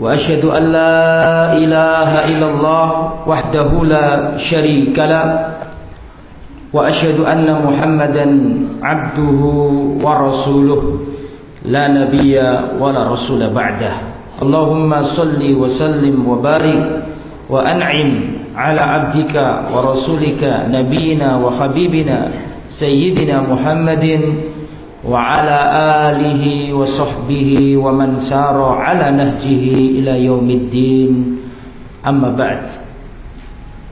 وأشهد أن لا إله إلا الله وحده لا شريك له وأشهد أن محمدا عبده ورسوله لا نبي ولا رسول بعده. اللهم صل وسلم وبارك وأنعم على عبدك ورسولك نبينا وحبيبنا سيدنا محمد وعلى آله وصحبه ومن سار على نهجه إلى يوم الدين أما بعد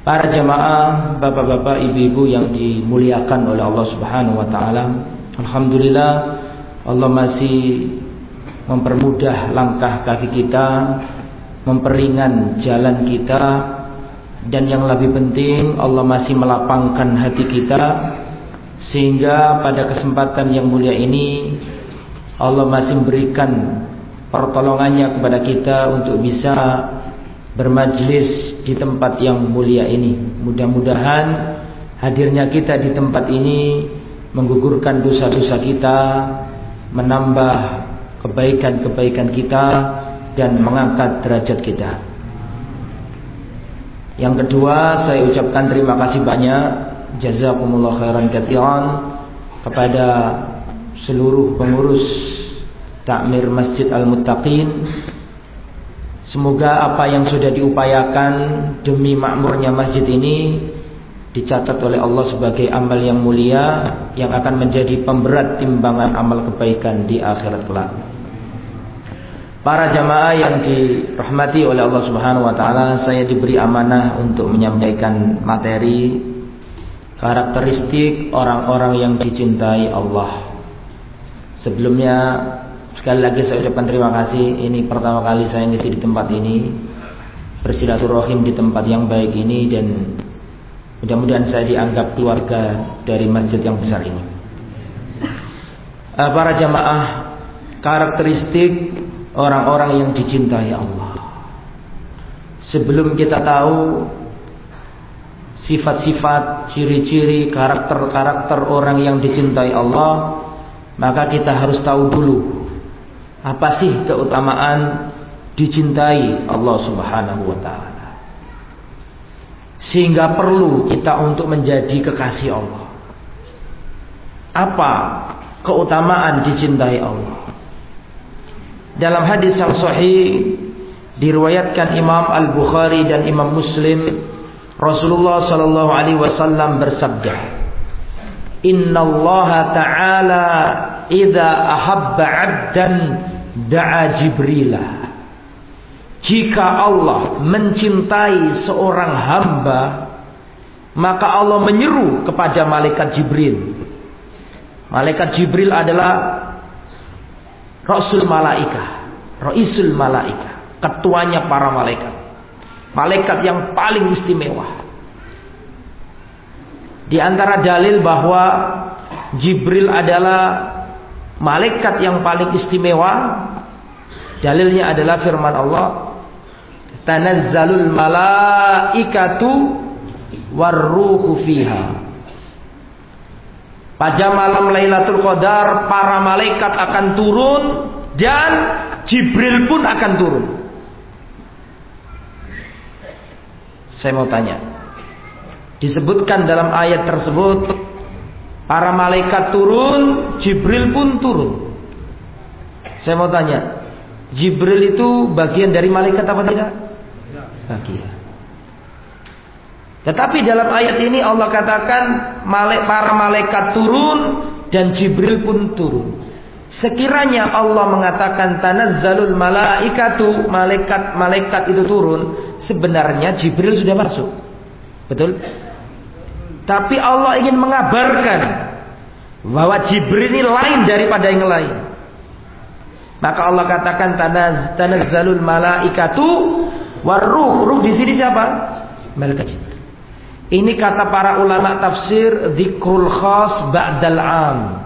Para jamaah, bapak-bapak, ibu-ibu yang dimuliakan oleh Allah Subhanahu wa taala. Alhamdulillah Allah masih mempermudah langkah kaki kita, memperingan jalan kita dan yang lebih penting Allah masih melapangkan hati kita sehingga pada kesempatan yang mulia ini Allah masih memberikan pertolongannya kepada kita untuk bisa bermajlis di tempat yang mulia ini. Mudah-mudahan hadirnya kita di tempat ini menggugurkan dosa-dosa kita, menambah kebaikan-kebaikan kita dan mengangkat derajat kita. Yang kedua, saya ucapkan terima kasih banyak jazakumullah khairan katsiran kepada seluruh pengurus takmir Masjid Al-Muttaqin Semoga apa yang sudah diupayakan demi makmurnya masjid ini dicatat oleh Allah sebagai amal yang mulia yang akan menjadi pemberat timbangan amal kebaikan di akhirat kelak. Para jamaah yang dirahmati oleh Allah Subhanahu wa taala, saya diberi amanah untuk menyampaikan materi karakteristik orang-orang yang dicintai Allah. Sebelumnya sekali lagi saya ucapkan terima kasih. Ini pertama kali saya ngisi di tempat ini bersilaturahim di tempat yang baik ini dan mudah-mudahan saya dianggap keluarga dari masjid yang besar ini. Eh, para jamaah, karakteristik orang-orang yang dicintai Allah. Sebelum kita tahu sifat-sifat, ciri-ciri, karakter-karakter orang yang dicintai Allah, maka kita harus tahu dulu apa sih keutamaan dicintai Allah Subhanahu wa taala. Sehingga perlu kita untuk menjadi kekasih Allah. Apa keutamaan dicintai Allah? Dalam hadis yang sahih diriwayatkan Imam Al-Bukhari dan Imam Muslim Rasulullah sallallahu alaihi wasallam bersabda, "Inna Allah Ta'ala idza ahabba 'abdan da'a Jibrilah." Jika Allah mencintai seorang hamba, maka Allah menyeru kepada malaikat Jibril. Malaikat Jibril adalah Rasul malaika, Raisul malaika, ketuanya para malaikat. Malaikat yang paling istimewa. Di antara dalil bahwa Jibril adalah malaikat yang paling istimewa, dalilnya adalah firman Allah, "Tanazzalul malaikatu warruhu fiha." Pada malam Lailatul Qadar para malaikat akan turun dan Jibril pun akan turun. Saya mau tanya. Disebutkan dalam ayat tersebut para malaikat turun, Jibril pun turun. Saya mau tanya, Jibril itu bagian dari malaikat apa tidak? Bagian. Tetapi dalam ayat ini Allah katakan para malaikat turun dan Jibril pun turun. Sekiranya Allah mengatakan tanazzalul malaikatu, malaikat-malaikat itu turun, sebenarnya Jibril sudah masuk. Betul? Tapi Allah ingin mengabarkan bahwa Jibril ini lain daripada yang lain. Maka Allah katakan tanaz tanazzalul malaikatu waruh. Ruh di sini siapa? Malaikat Jibril. Ini kata para ulama tafsir dzikrul khas ba'dal am.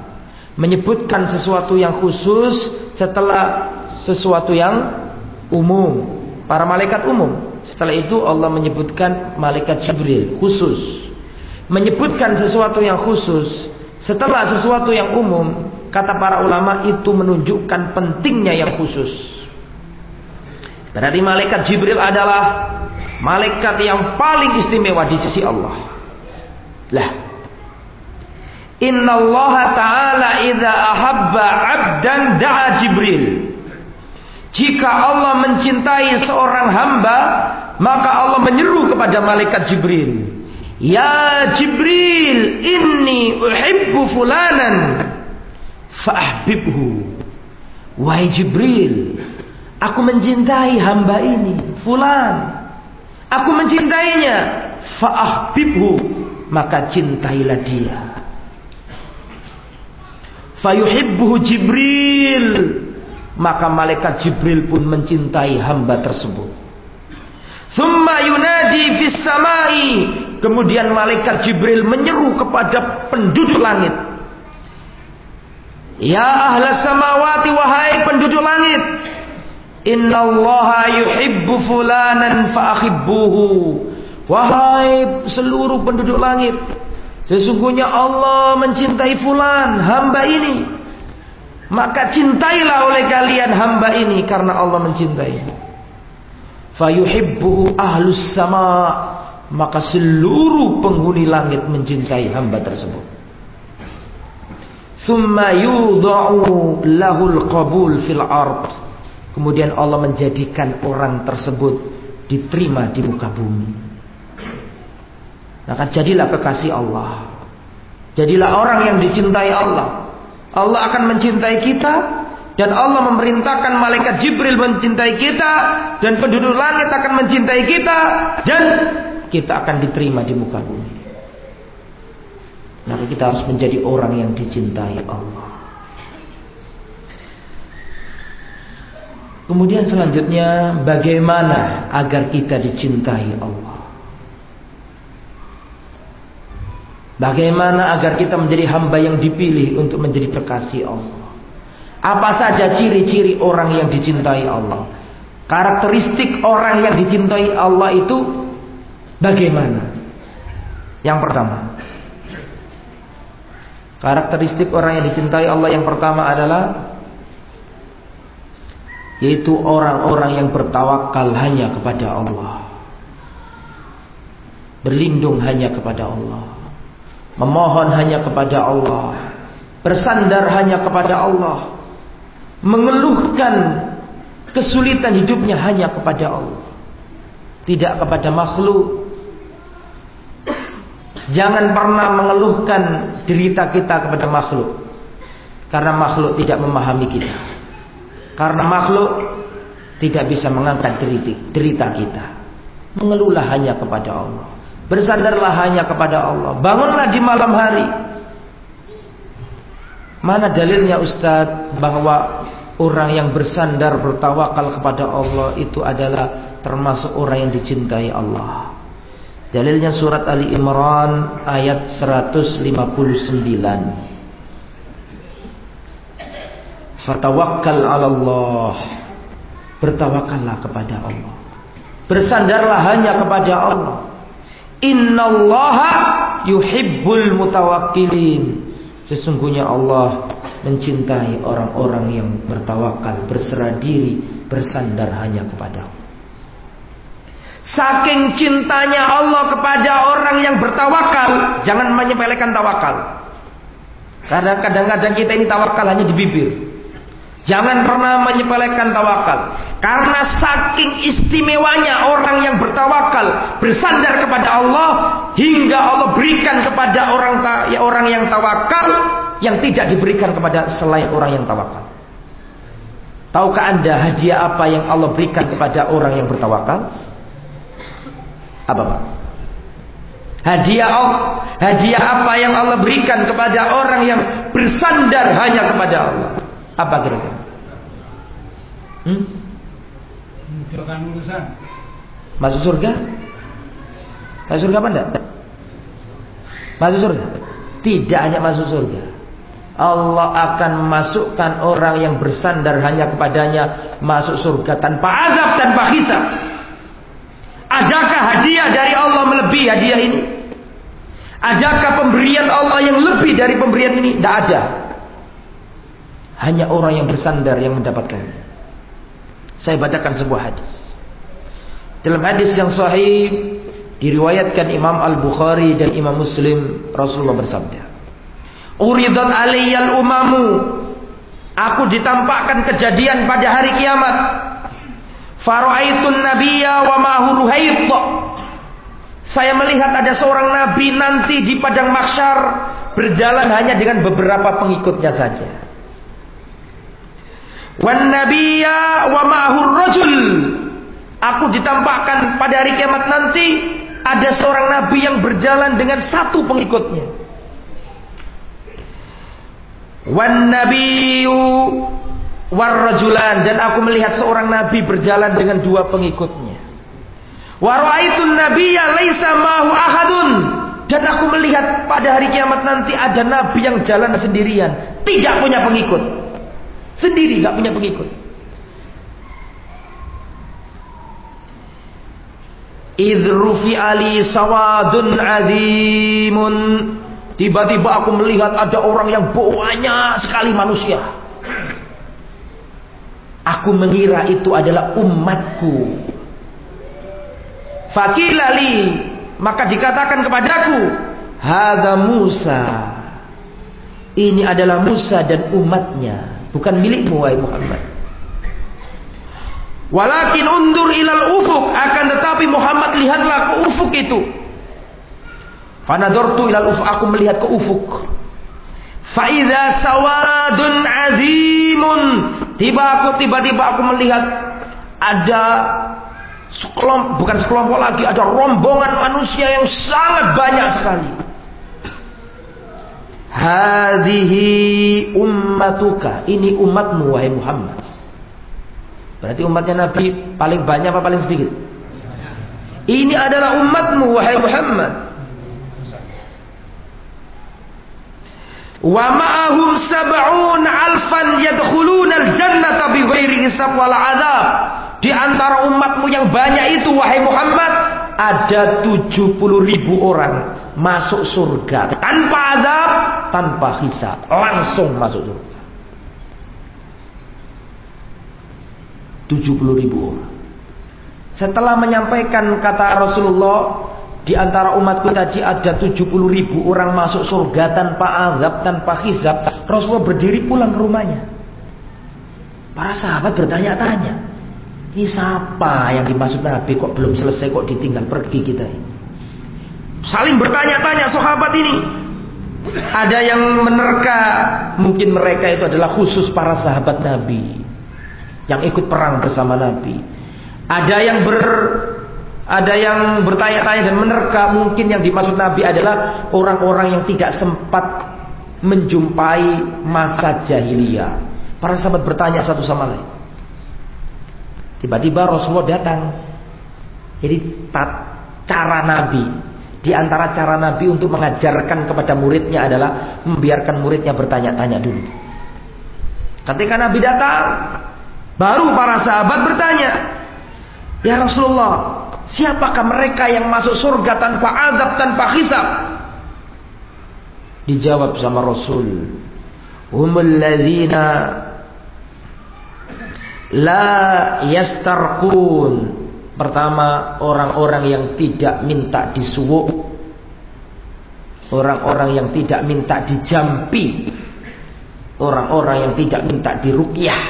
Menyebutkan sesuatu yang khusus setelah sesuatu yang umum. Para malaikat umum. Setelah itu Allah menyebutkan malaikat Jibril khusus. Menyebutkan sesuatu yang khusus setelah sesuatu yang umum Kata para ulama itu menunjukkan pentingnya yang khusus. Berarti malaikat Jibril adalah malaikat yang paling istimewa di sisi Allah. Lah. Inna Allah Ta'ala idha ahabba abdan da'a Jibril. Jika Allah mencintai seorang hamba, maka Allah menyeru kepada malaikat Jibril. Ya Jibril, inni uhibbu fulanan fa'ahbibhu wahai Jibril aku mencintai hamba ini fulan aku mencintainya fa'ahbibhu maka cintailah dia fayuhibbuhu Jibril maka malaikat Jibril pun mencintai hamba tersebut Thumma yunadi fis samai kemudian malaikat Jibril menyeru kepada penduduk langit Ya ahlas samawati wahai penduduk langit. Innallaha yuhibbu fulanan fa'akhibbuhu. Wahai seluruh penduduk langit. Sesungguhnya Allah mencintai fulan, hamba ini. Maka cintailah oleh kalian hamba ini karena Allah mencintai. Fayuhibbuhu ahlus sama. Maka seluruh penghuni langit mencintai hamba tersebut. Thumma yudha'u lahul qabul fil ard. Kemudian Allah menjadikan orang tersebut diterima di muka bumi. Maka jadilah kekasih Allah. Jadilah orang yang dicintai Allah. Allah akan mencintai kita dan Allah memerintahkan malaikat Jibril mencintai kita dan penduduk langit akan mencintai kita dan kita akan diterima di muka bumi. Maka kita harus menjadi orang yang dicintai Allah. Kemudian selanjutnya bagaimana agar kita dicintai Allah? Bagaimana agar kita menjadi hamba yang dipilih untuk menjadi terkasih Allah? Apa saja ciri-ciri orang yang dicintai Allah? Karakteristik orang yang dicintai Allah itu bagaimana? Yang pertama, Karakteristik orang yang dicintai Allah yang pertama adalah yaitu orang-orang yang bertawakal hanya kepada Allah. Berlindung hanya kepada Allah. Memohon hanya kepada Allah. Bersandar hanya kepada Allah. Mengeluhkan kesulitan hidupnya hanya kepada Allah. Tidak kepada makhluk Jangan pernah mengeluhkan derita kita kepada makhluk. Karena makhluk tidak memahami kita. Karena makhluk tidak bisa mengangkat derita kita. Mengeluhlah hanya kepada Allah. Bersandarlah hanya kepada Allah. Bangunlah di malam hari. Mana dalilnya Ustadz bahwa orang yang bersandar bertawakal kepada Allah itu adalah termasuk orang yang dicintai Allah. Dalilnya surat Ali Imran ayat 159. Fatawakkal 'ala Allah. Bertawakallah kepada Allah. Bersandarlah hanya kepada Allah. Innallaha yuhibbul mutawakkilin. Sesungguhnya Allah mencintai orang-orang yang bertawakal, berserah diri, bersandar hanya kepada. Saking cintanya Allah kepada orang yang bertawakal, jangan menyepelekan tawakal. Karena kadang-kadang kita ini tawakal hanya di bibir. Jangan pernah menyepelekan tawakal. Karena saking istimewanya orang yang bertawakal, bersandar kepada Allah hingga Allah berikan kepada orang ya orang yang tawakal yang tidak diberikan kepada selain orang yang tawakal. Tahukah Anda hadiah apa yang Allah berikan kepada orang yang bertawakal? Apa Pak? Hadiah Allah, hadiah apa yang Allah berikan kepada orang yang bersandar hanya kepada Allah? Apa kira-kira? Hmm? Masuk surga? Masuk surga apa enggak? Masuk surga? Tidak hanya masuk surga. Allah akan memasukkan orang yang bersandar hanya kepadanya masuk surga tanpa azab, tanpa hisab. Adakah hadiah dari Allah melebihi hadiah ini? Adakah pemberian Allah yang lebih dari pemberian ini? Tidak ada. Hanya orang yang bersandar yang mendapatkannya. Saya bacakan sebuah hadis. Dalam hadis yang sahih diriwayatkan Imam Al-Bukhari dan Imam Muslim Rasulullah bersabda Uridat alayyal umamu Aku ditampakkan kejadian pada hari kiamat Fara'aitun nabiyya wa ma'hu Saya melihat ada seorang nabi nanti di padang mahsyar berjalan hanya dengan beberapa pengikutnya saja. Wan nabiyya wa ma'hu rajul Aku ditampakkan pada hari kiamat nanti ada seorang nabi yang berjalan dengan satu pengikutnya. Wan nabiyyu warrajulan dan aku melihat seorang nabi berjalan dengan dua pengikutnya. Wa ra'aitun laisa mahu ahadun dan aku melihat pada hari kiamat nanti ada nabi yang jalan sendirian, tidak punya pengikut. Sendiri gak punya pengikut. Idrufi ali sawadun azimun. Tiba-tiba aku melihat ada orang yang banyak sekali manusia. Aku mengira itu adalah umatku. Fakilali maka dikatakan kepadaku, Hada Musa. Ini adalah Musa dan umatnya, bukan milikmu wahai Muhammad. Walakin undur ilal ufuk akan tetapi Muhammad lihatlah ke ufuk itu. Fanadortu ilal ufuk aku melihat ke ufuk. Faida sawadun azimun. Tiba aku tiba-tiba aku melihat ada sekelompok bukan sekelompok lagi ada rombongan manusia yang sangat banyak sekali. Hadihi ummatuka. Ini umatmu wahai Muhammad. Berarti umatnya Nabi paling banyak apa paling sedikit? Ini adalah umatmu wahai Muhammad. Wa ma'ahum sab'un alfan yadkhuluna al-jannata bighairi hisab wala adab. Di antara umatmu yang banyak itu wahai Muhammad ada 70 ribu orang masuk surga tanpa azab, tanpa hisab, langsung masuk surga. 70 ribu orang. Setelah menyampaikan kata Rasulullah di antara umatku tadi ada 70 ribu orang masuk surga tanpa azab, tanpa hisab. Rasulullah berdiri pulang ke rumahnya. Para sahabat bertanya-tanya. Ini siapa yang dimaksud Nabi kok belum selesai kok ditinggal pergi kita. Saling bertanya-tanya sahabat ini. Ada yang menerka mungkin mereka itu adalah khusus para sahabat Nabi yang ikut perang bersama Nabi. Ada yang ber ada yang bertanya-tanya dan menerka mungkin yang dimaksud Nabi adalah orang-orang yang tidak sempat menjumpai masa jahiliyah. Para sahabat bertanya satu sama lain. Tiba-tiba Rasulullah datang. Jadi cara Nabi di antara cara Nabi untuk mengajarkan kepada muridnya adalah membiarkan muridnya bertanya-tanya dulu. Ketika Nabi datang, Baru para sahabat bertanya, "Ya Rasulullah, siapakah mereka yang masuk surga tanpa adab, tanpa hisab?" Dijawab sama Rasul, "Humul ladzina la yastarqun." Pertama, orang-orang yang tidak minta disuwuk. Orang-orang yang tidak minta dijampi. Orang-orang yang tidak minta dirukyah.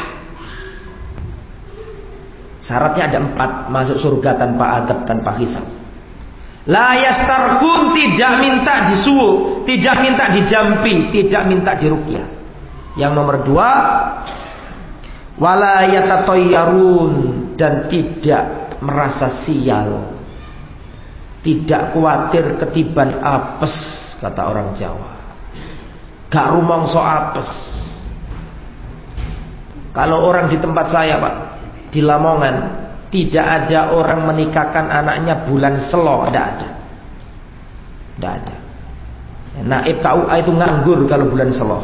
Syaratnya ada empat masuk surga tanpa adab tanpa hisab. La yastarkun tidak minta disuruh, tidak minta dijampi, tidak minta dirukyah. Yang nomor dua, wala yatatoyarun dan tidak merasa sial. Tidak khawatir ketiban apes kata orang Jawa. Gak rumong so apes. Kalau orang di tempat saya pak di Lamongan tidak ada orang menikahkan anaknya bulan selo, tidak ada. Tidak ada. Naib KUA itu nganggur kalau bulan selo.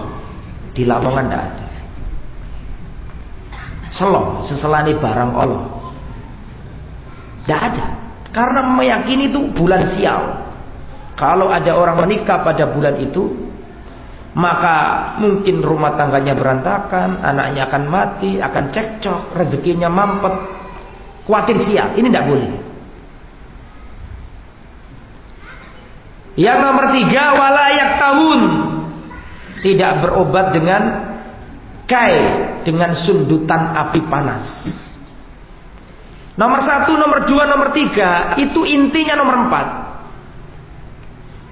Di Lamongan tidak ada. Selo, seselani barang Allah. Tidak ada. Karena meyakini itu bulan sial. Kalau ada orang menikah pada bulan itu, maka mungkin rumah tangganya berantakan, anaknya akan mati, akan cekcok, rezekinya mampet, khawatir sial. Ini tidak boleh. Yang nomor tiga, walayak tahun tidak berobat dengan kai, dengan sundutan api panas. Nomor satu, nomor dua, nomor tiga, itu intinya nomor empat.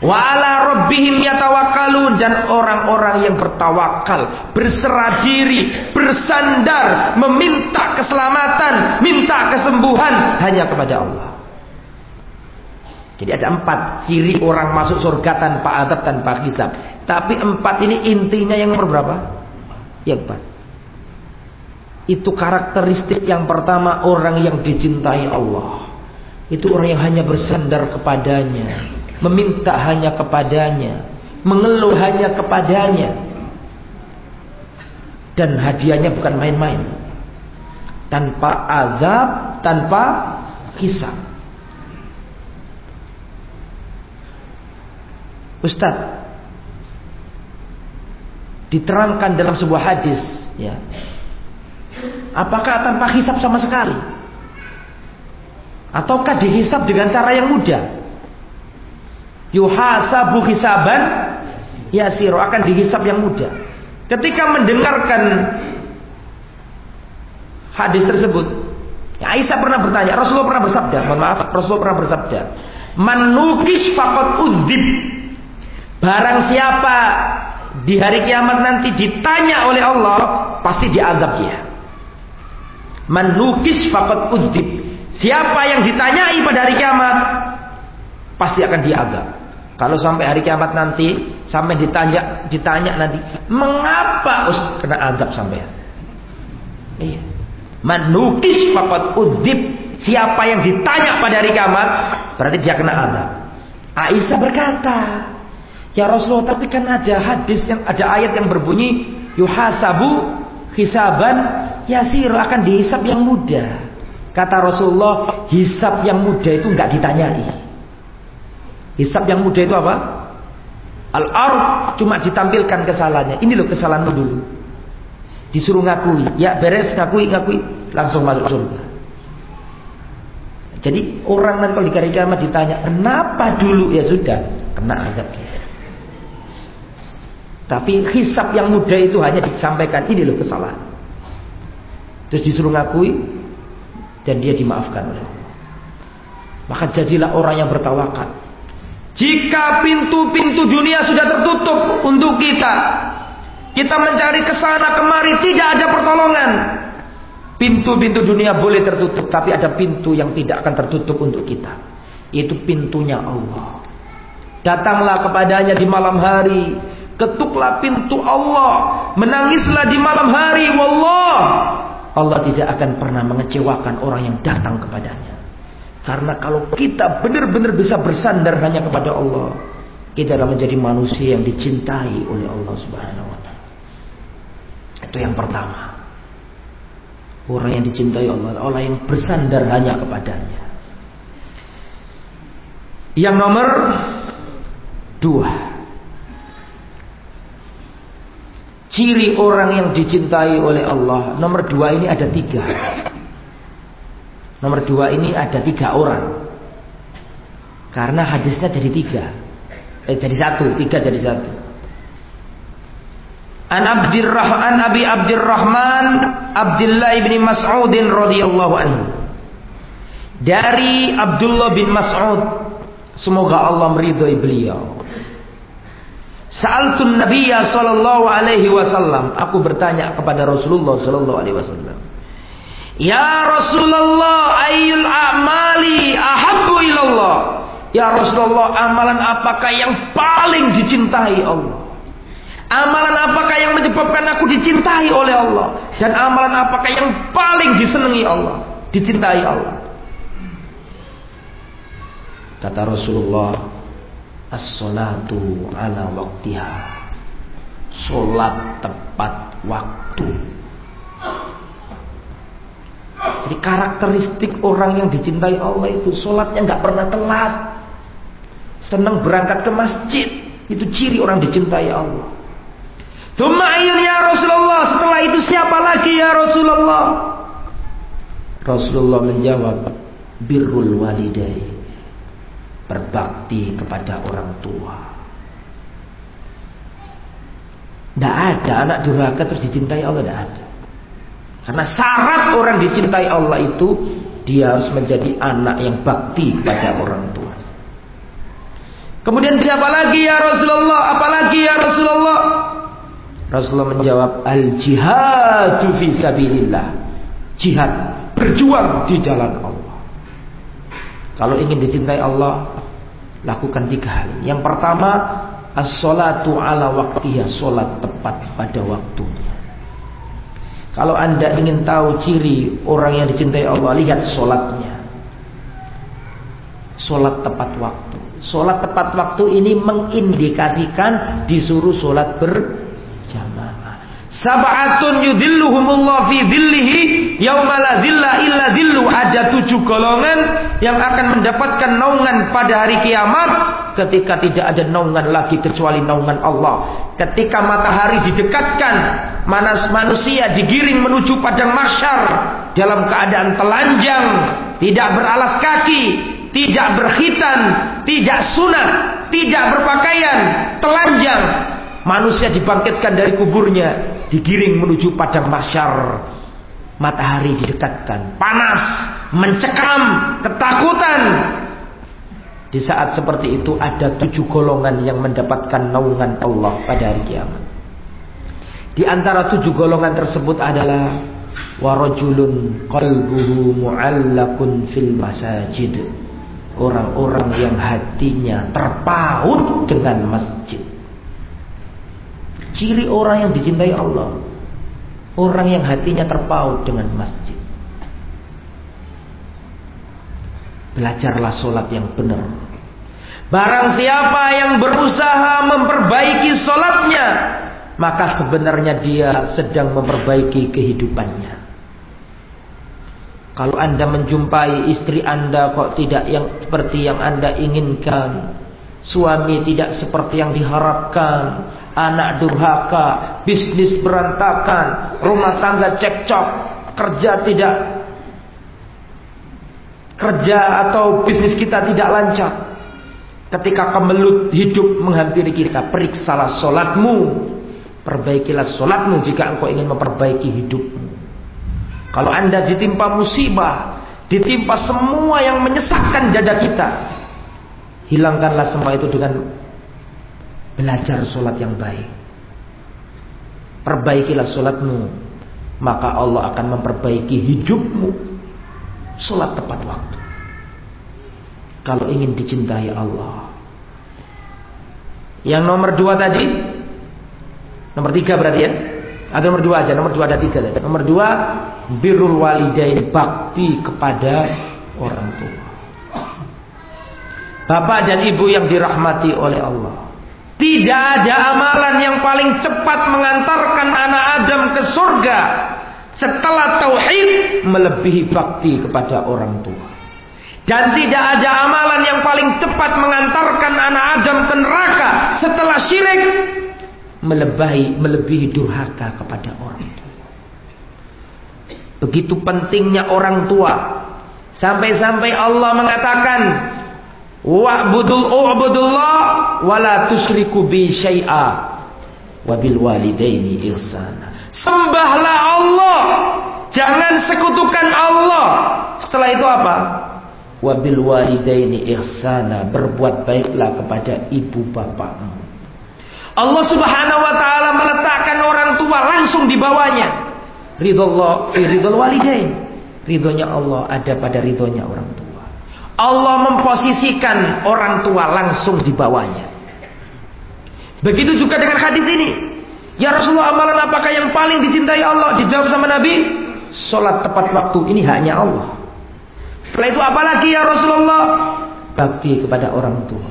Wa ala rabbihim yatawakkalun dan orang-orang yang bertawakal, berserah diri, bersandar, meminta keselamatan, minta kesembuhan hanya kepada Allah. Jadi ada empat ciri orang masuk surga tanpa adab, tanpa hisab. Tapi empat ini intinya yang nomor berapa? Yang empat. Itu karakteristik yang pertama orang yang dicintai Allah. Itu orang yang hanya bersandar kepadanya meminta hanya kepadanya, mengeluh hanya kepadanya. Dan hadiahnya bukan main-main. Tanpa azab, tanpa hisab. Ustaz diterangkan dalam sebuah hadis ya. Apakah tanpa hisab sama sekali? Ataukah dihisab dengan cara yang mudah? yuhasabu hisaban yasiru akan dihisab yang mudah. Ketika mendengarkan hadis tersebut, ya Aisyah pernah bertanya, Rasulullah pernah bersabda, maaf, Rasulullah pernah bersabda, "Man nukis faqad udzib." Barang siapa di hari kiamat nanti ditanya oleh Allah, pasti diadab dia. Man nukis faqad udzib. Siapa yang ditanyai pada hari kiamat, pasti akan diadab. Kalau sampai hari kiamat nanti, sampai ditanya, ditanya nanti, mengapa us kena adab sampai? Iya. Manukis fakat udib. Siapa yang ditanya pada hari kiamat, berarti dia kena adab. Aisyah berkata, Ya Rasulullah, tapi kan ada hadis yang ada ayat yang berbunyi yuhasabu hisaban yasir akan dihisab yang mudah. Kata Rasulullah, hisab yang mudah itu nggak ditanyai. Hisab yang mudah itu apa? Al-arf cuma ditampilkan kesalahannya. Ini loh kesalahanmu dulu. Disuruh ngakui. Ya beres ngakui, ngakui. Langsung masuk surga. Jadi orang nanti kalau di kiamat ditanya, kenapa dulu? Ya sudah, kena azab. Tapi hisab yang mudah itu hanya disampaikan, ini loh kesalahan. Terus disuruh ngakui, dan dia dimaafkan oleh Allah. Maka jadilah orang yang bertawakal. Jika pintu-pintu dunia sudah tertutup untuk kita, kita mencari ke sana kemari tidak ada pertolongan. Pintu-pintu dunia boleh tertutup, tapi ada pintu yang tidak akan tertutup untuk kita. Itu pintunya Allah. Datanglah kepadanya di malam hari, ketuklah pintu Allah, menangislah di malam hari, wallah. Allah tidak akan pernah mengecewakan orang yang datang kepadanya. Karena kalau kita benar-benar bisa bersandar hanya kepada Allah, kita akan menjadi manusia yang dicintai oleh Allah Subhanahu wa taala. Itu yang pertama. Orang yang dicintai Allah, orang yang bersandar hanya kepadanya. Yang nomor dua. Ciri orang yang dicintai oleh Allah. Nomor dua ini ada tiga. Nomor dua ini ada tiga orang. Karena hadisnya jadi tiga. Eh, jadi satu, tiga jadi satu. An Abdirrahman Abi Abdirrahman Abdullah bin Mas'ud radhiyallahu anhu. Dari Abdullah bin Mas'ud semoga Allah meridhai beliau. Sa'altun Nabiyya sallallahu alaihi wasallam, aku bertanya kepada Rasulullah sallallahu alaihi wasallam. Ya Rasulullah ayyul a'mali ahabbu ilallah. Ya Rasulullah amalan apakah yang paling dicintai Allah? Amalan apakah yang menyebabkan aku dicintai oleh Allah? Dan amalan apakah yang paling disenangi Allah, dicintai Allah. Kata Rasulullah, as-salatu ala waktiha. Salat tepat waktu. Jadi karakteristik orang yang dicintai Allah itu salatnya nggak pernah telat. Senang berangkat ke masjid. Itu ciri orang dicintai Allah. Tumayin ya Rasulullah. Setelah itu siapa lagi ya Rasulullah? Rasulullah menjawab, birrul walidai. Berbakti kepada orang tua. Tidak ada anak durhaka terus dicintai Allah, tidak ada. Karena syarat orang dicintai Allah itu dia harus menjadi anak yang bakti kepada orang tua. Kemudian siapa lagi ya Rasulullah? Apalagi ya Rasulullah? Rasulullah menjawab al jihadu fi sabilillah. Jihad berjuang di jalan Allah. Kalau ingin dicintai Allah, lakukan tiga hal. Yang pertama, as-salatu ala waktiha, salat tepat pada waktunya. Kalau Anda ingin tahu ciri orang yang dicintai Allah, lihat salatnya. Salat tepat waktu. Salat tepat waktu ini mengindikasikan disuruh salat ber Sab'atun yudhilluhumullah fi dhillihi yauma la dhilla illa dhillu. Ada tujuh golongan yang akan mendapatkan naungan pada hari kiamat ketika tidak ada naungan lagi kecuali naungan Allah. Ketika matahari didekatkan, manas manusia digiring menuju padang mahsyar dalam keadaan telanjang, tidak beralas kaki, tidak berkhitan, tidak sunat, tidak berpakaian, telanjang, Manusia dibangkitkan dari kuburnya, digiring menuju padang mahsyar. Matahari didekatkan, panas, mencekam, ketakutan. Di saat seperti itu ada tujuh golongan yang mendapatkan naungan Allah pada hari kiamat. Di antara tujuh golongan tersebut adalah warajulun qalbuhu mu'allakun fil masajid. Orang-orang yang hatinya terpaut dengan masjid. Ciri orang yang dicintai Allah. Orang yang hatinya terpaut dengan masjid. Belajarlah solat yang benar. Barang siapa yang berusaha memperbaiki solatnya, maka sebenarnya dia sedang memperbaiki kehidupannya. Kalau anda menjumpai istri anda kok tidak yang seperti yang anda inginkan, suami tidak seperti yang diharapkan, anak durhaka, bisnis berantakan, rumah tangga cekcok, kerja tidak kerja atau bisnis kita tidak lancar. Ketika kemelut hidup menghampiri kita, periksalah solatmu. Perbaikilah solatmu jika engkau ingin memperbaiki hidupmu. Kalau anda ditimpa musibah, ditimpa semua yang menyesakkan dada kita, hilangkanlah semua itu dengan Belajar sholat yang baik. Perbaikilah sholatmu. Maka Allah akan memperbaiki hidupmu. Sholat tepat waktu. Kalau ingin dicintai Allah. Yang nomor dua tadi. Nomor tiga berarti ya. Atau nomor dua aja. Nomor dua ada tiga. Nomor dua. Birrul walidain. Bakti kepada orang tua. Bapak dan ibu yang dirahmati oleh Allah. Tidak ada amalan yang paling cepat mengantarkan anak Adam ke surga setelah tauhid melebihi bakti kepada orang tua. Dan tidak ada amalan yang paling cepat mengantarkan anak Adam ke neraka setelah syirik melebihi melebihi durhaka kepada orang tua. Begitu pentingnya orang tua sampai-sampai Allah mengatakan Wa'budul u'budullah wa la tusyriku bi syai'a wa bil walidaini ihsana. Sembahlah Allah, jangan sekutukan Allah. Setelah itu apa? Wa bil walidaini ihsana, berbuat baiklah kepada ibu bapakmu. Allah Subhanahu wa taala meletakkan orang tua langsung di bawahnya. Ridho fi ridhol walidain. Ridhonya Allah ada pada ridhonya orang tua. Allah memposisikan orang tua langsung di bawahnya. Begitu juga dengan hadis ini. Ya Rasulullah amalan apakah yang paling dicintai Allah? Dijawab sama Nabi. sholat tepat waktu ini haknya Allah. Setelah itu apalagi ya Rasulullah? Bakti kepada orang tua.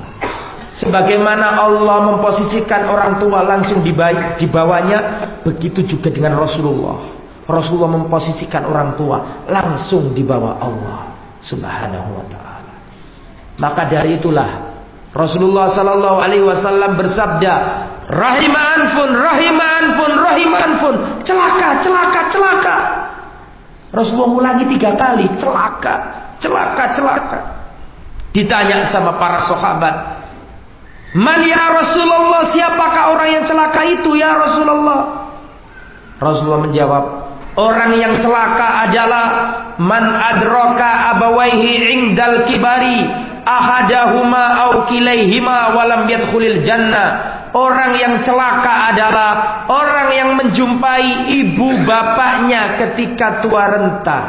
Sebagaimana Allah memposisikan orang tua langsung di bawahnya, begitu juga dengan Rasulullah. Rasulullah memposisikan orang tua langsung di bawah Allah Subhanahu wa taala. Maka dari itulah Rasulullah sallallahu alaihi wasallam bersabda, "Rahima anfun, rahima anfun, rahima anfun." Celaka, celaka, celaka. Rasulullah ulangi tiga kali, celaka, celaka, celaka. Ditanya sama para sahabat, "Man ya Rasulullah, siapakah orang yang celaka itu ya Rasulullah?" Rasulullah menjawab, Orang yang celaka adalah man adraka abawaihi indal kibari ahadahuma au kilaihima walam yadkhulil jannah. Orang yang celaka adalah orang yang menjumpai ibu bapaknya ketika tua renta.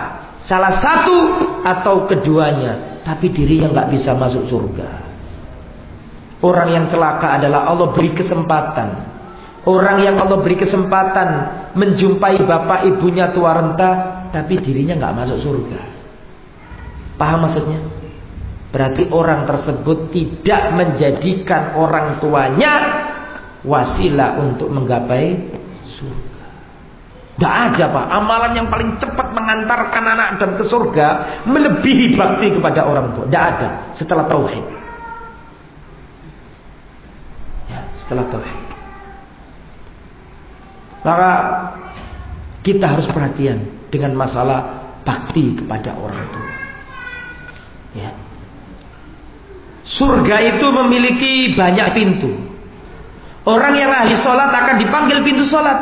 Salah satu atau keduanya, tapi dirinya nggak bisa masuk surga. Orang yang celaka adalah Allah beri kesempatan Orang yang Allah beri kesempatan menjumpai bapak ibunya tua renta, tapi dirinya nggak masuk surga. Paham maksudnya? Berarti orang tersebut tidak menjadikan orang tuanya wasilah untuk menggapai surga. Tidak ada pak, amalan yang paling cepat mengantarkan anak dan ke surga melebihi bakti kepada orang tua. Tidak ada setelah tauhid. Ya, setelah tauhid. Maka kita harus perhatian dengan masalah bakti kepada orang tua. Ya. Surga itu memiliki banyak pintu. Orang yang ahli sholat akan dipanggil pintu sholat.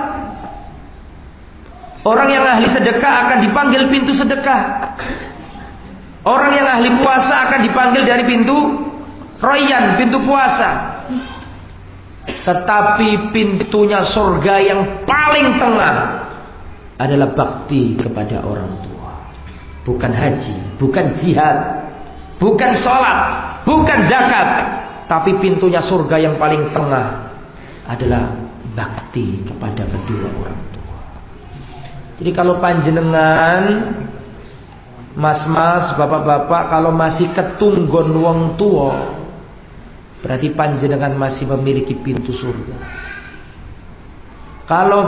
Orang yang ahli sedekah akan dipanggil pintu sedekah. Orang yang ahli puasa akan dipanggil dari pintu royan, pintu puasa. Tetapi pintunya surga yang paling tengah adalah bakti kepada orang tua. Bukan haji, bukan jihad, bukan sholat, bukan zakat. Tapi pintunya surga yang paling tengah adalah bakti kepada kedua orang tua. Jadi kalau panjenengan Mas-mas, bapak-bapak kalau masih ketunggon wong tua Berarti panjenengan masih memiliki pintu surga. Kalau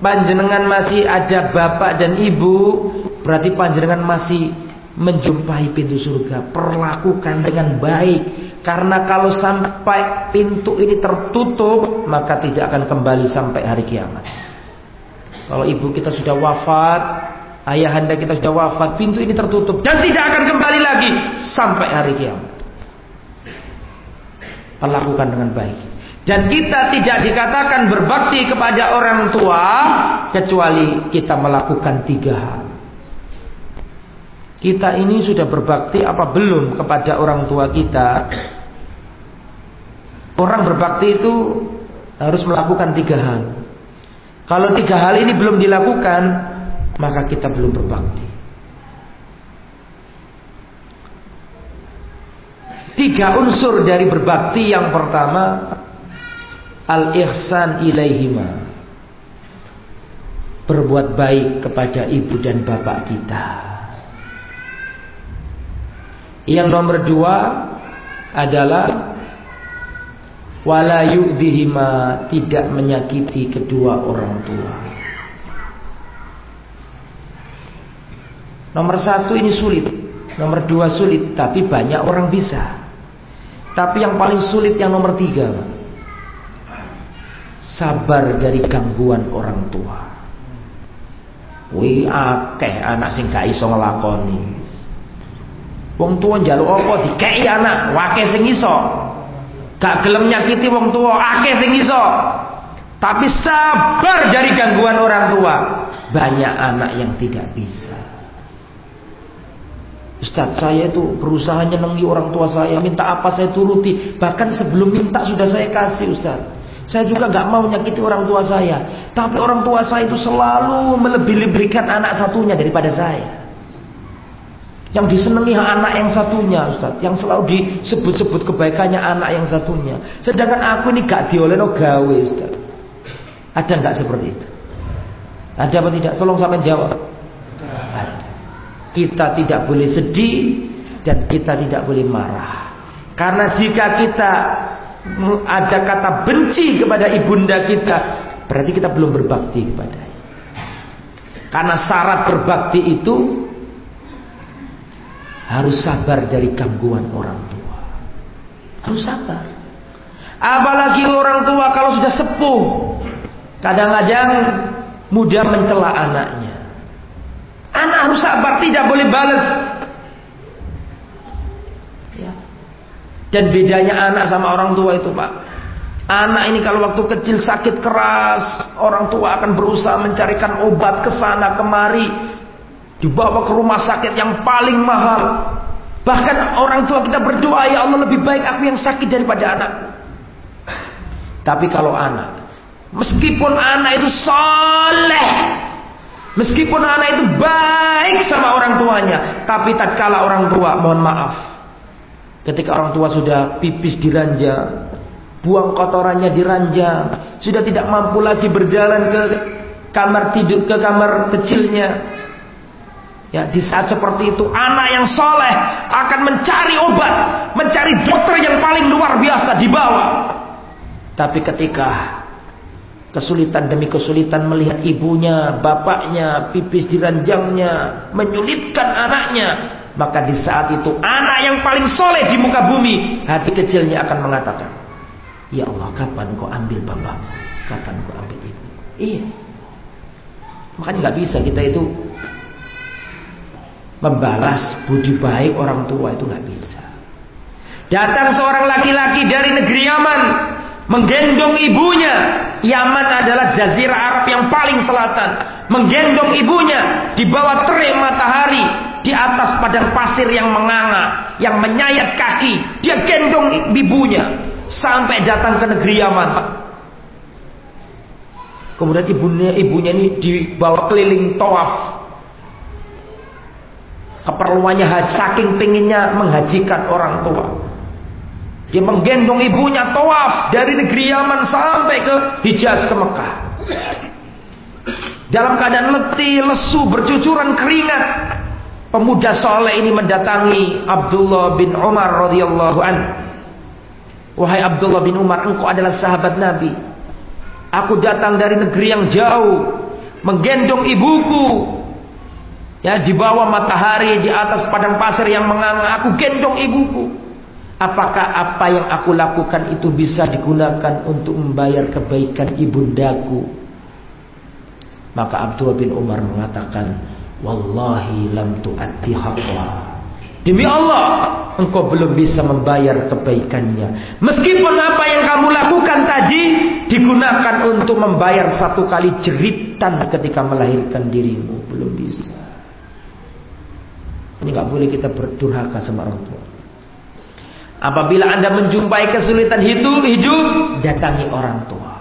panjenengan masih ada bapak dan ibu, berarti panjenengan masih menjumpai pintu surga. Perlakukan dengan baik. Karena kalau sampai pintu ini tertutup, maka tidak akan kembali sampai hari kiamat. Kalau ibu kita sudah wafat, ayahanda kita sudah wafat, pintu ini tertutup dan tidak akan kembali lagi sampai hari kiamat lakukan dengan baik. Dan kita tidak dikatakan berbakti kepada orang tua kecuali kita melakukan tiga hal. Kita ini sudah berbakti apa belum kepada orang tua kita? Orang berbakti itu harus melakukan tiga hal. Kalau tiga hal ini belum dilakukan, maka kita belum berbakti. Tiga unsur dari berbakti yang pertama Al-ihsan ilaihima Berbuat baik kepada ibu dan bapak kita Yang nomor dua adalah Wala yu'dihima Tidak menyakiti kedua orang tua. Nomor satu ini sulit Nomor dua sulit Tapi banyak orang bisa. Tapi yang paling sulit yang nomor tiga Sabar dari gangguan orang tua. Wih akeh anak sing gak iso Wong tua njaluk apa? Dikei anak. Wake sing iso. Gak gelem nyakiti wong tua Akeh sing iso. Tapi sabar dari gangguan orang tua Banyak anak yang tidak bisa. Ustaz saya itu berusaha nyenengi orang tua saya. Minta apa saya turuti. Bahkan sebelum minta sudah saya kasih Ustaz. Saya juga gak mau nyakiti orang tua saya. Tapi orang tua saya itu selalu Melebih-lebihkan anak satunya daripada saya Yang disenangi anak yang satunya Ustaz Yang selalu disebut-sebut kebaikannya anak yang satunya Sedangkan aku ini gak dioleno gawe Ustaz Ada gak seperti itu? Ada apa tidak? Tolong sampai jawab kita tidak boleh sedih dan kita tidak boleh marah. Karena jika kita ada kata benci kepada ibunda kita, berarti kita belum berbakti kepada. Karena syarat berbakti itu harus sabar dari gangguan orang tua. Harus sabar. Apalagi orang tua kalau sudah sepuh, kadang-kadang mudah mencela anaknya. Anak harus sabar, tidak boleh balas. Ya. Dan bedanya anak sama orang tua itu, Pak. Anak ini kalau waktu kecil sakit keras, orang tua akan berusaha mencarikan obat ke sana kemari, dibawa ke rumah sakit yang paling mahal. Bahkan orang tua kita berdoa, ya Allah lebih baik aku yang sakit daripada anakku. Tapi kalau anak, meskipun anak itu soleh, meskipun anak itu baik sama orang tuanya, tapi tatkala orang tua, mohon maaf, ketika orang tua sudah pipis diranja, buang kotorannya di ranjang, sudah tidak mampu lagi berjalan ke kamar tidur ke kamar kecilnya. Ya, di saat seperti itu anak yang soleh akan mencari obat, mencari dokter yang paling luar biasa di bawah. Tapi ketika kesulitan demi kesulitan melihat ibunya, bapaknya, pipis di ranjangnya, menyulitkan anaknya, maka di saat itu anak yang paling soleh di muka bumi, hati kecilnya akan mengatakan, Ya Allah kapan kau ambil bapakmu? Kapan kau ambil ibu Iya. Makanya nggak bisa kita itu Membalas budi baik orang tua itu nggak bisa. Datang seorang laki-laki dari negeri Yaman Menggendong ibunya. Yaman adalah jazirah Arab yang paling selatan. Menggendong ibunya Di bawah terik matahari Di atas padang pasir yang menganga Yang menyayat kaki. Dia gendong ibunya. Sampai datang ke negeri Yaman. Kemudian ibunya ibunya ini dibawa keliling tawaf. Keperluannya haji, saking pinginnya menghajikan orang tua. Dia menggendong ibunya tawaf dari negeri Yaman sampai ke Hijaz ke Mekah. Dalam keadaan letih, lesu, bercucuran keringat, pemuda soleh ini mendatangi Abdullah bin Umar radhiyallahu anhu Wahai Abdullah bin Umar, engkau adalah sahabat Nabi. Aku datang dari negeri yang jauh, menggendong ibuku. Ya, di bawah matahari, di atas padang pasir yang menganga, aku gendong ibuku. Apakah apa yang aku lakukan itu bisa digunakan untuk membayar kebaikan ibundaku? Maka Abdullah bin Umar mengatakan, Wallahi lam tu'atti haqqa. Demi Allah, engkau belum bisa membayar kebaikannya. Meskipun apa yang kamu lakukan tadi digunakan untuk membayar satu kali jeritan ketika melahirkan dirimu, belum bisa. Ini nggak boleh kita berdurhaka sama orang tua. Apabila anda menjumpai kesulitan hidup, hidup datangi orang tua.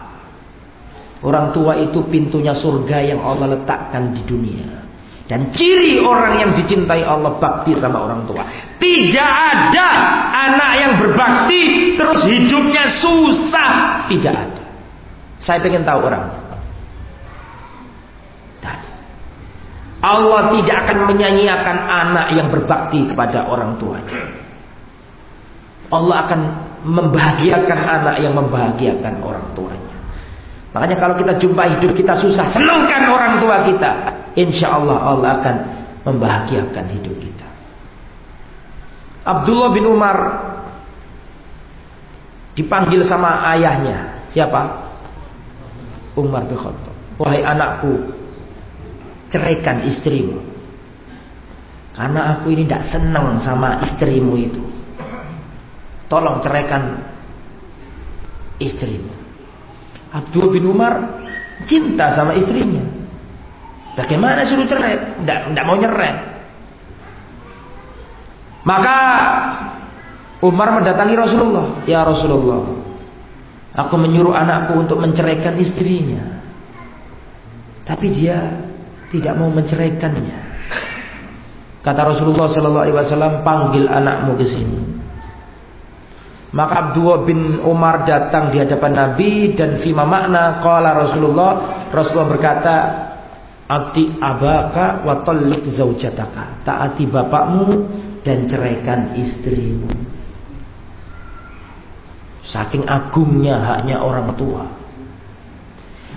Orang tua itu pintunya surga yang Allah letakkan di dunia. Dan ciri orang yang dicintai Allah bakti sama orang tua. Tidak ada anak yang berbakti terus hidupnya susah. Tidak ada. Saya pengen tahu orang. Allah tidak akan menyanyiakan anak yang berbakti kepada orang tuanya. Allah akan membahagiakan anak yang membahagiakan orang tuanya. Makanya kalau kita jumpa hidup kita susah, senangkan orang tua kita insya Allah Allah akan membahagiakan hidup kita. Abdullah bin Umar dipanggil sama ayahnya. Siapa? Umar bin Khattab. Wahai anakku, ceraikan istrimu. Karena aku ini tidak senang sama istrimu itu. Tolong ceraikan istrimu. Abdullah bin Umar cinta sama istrinya. Bagaimana suruh cerai? Tidak, mau nyerah. Maka Umar mendatangi Rasulullah. Ya Rasulullah, aku menyuruh anakku untuk menceraikan istrinya. Tapi dia tidak mau menceraikannya. Kata Rasulullah Sallallahu Alaihi Wasallam, panggil anakmu ke sini. Maka Abdullah bin Umar datang di hadapan Nabi dan fima makna kala Rasulullah Rasulullah berkata Ati abaka wa zaujataka. Taati bapakmu dan ceraikan istrimu. Saking agungnya haknya orang tua.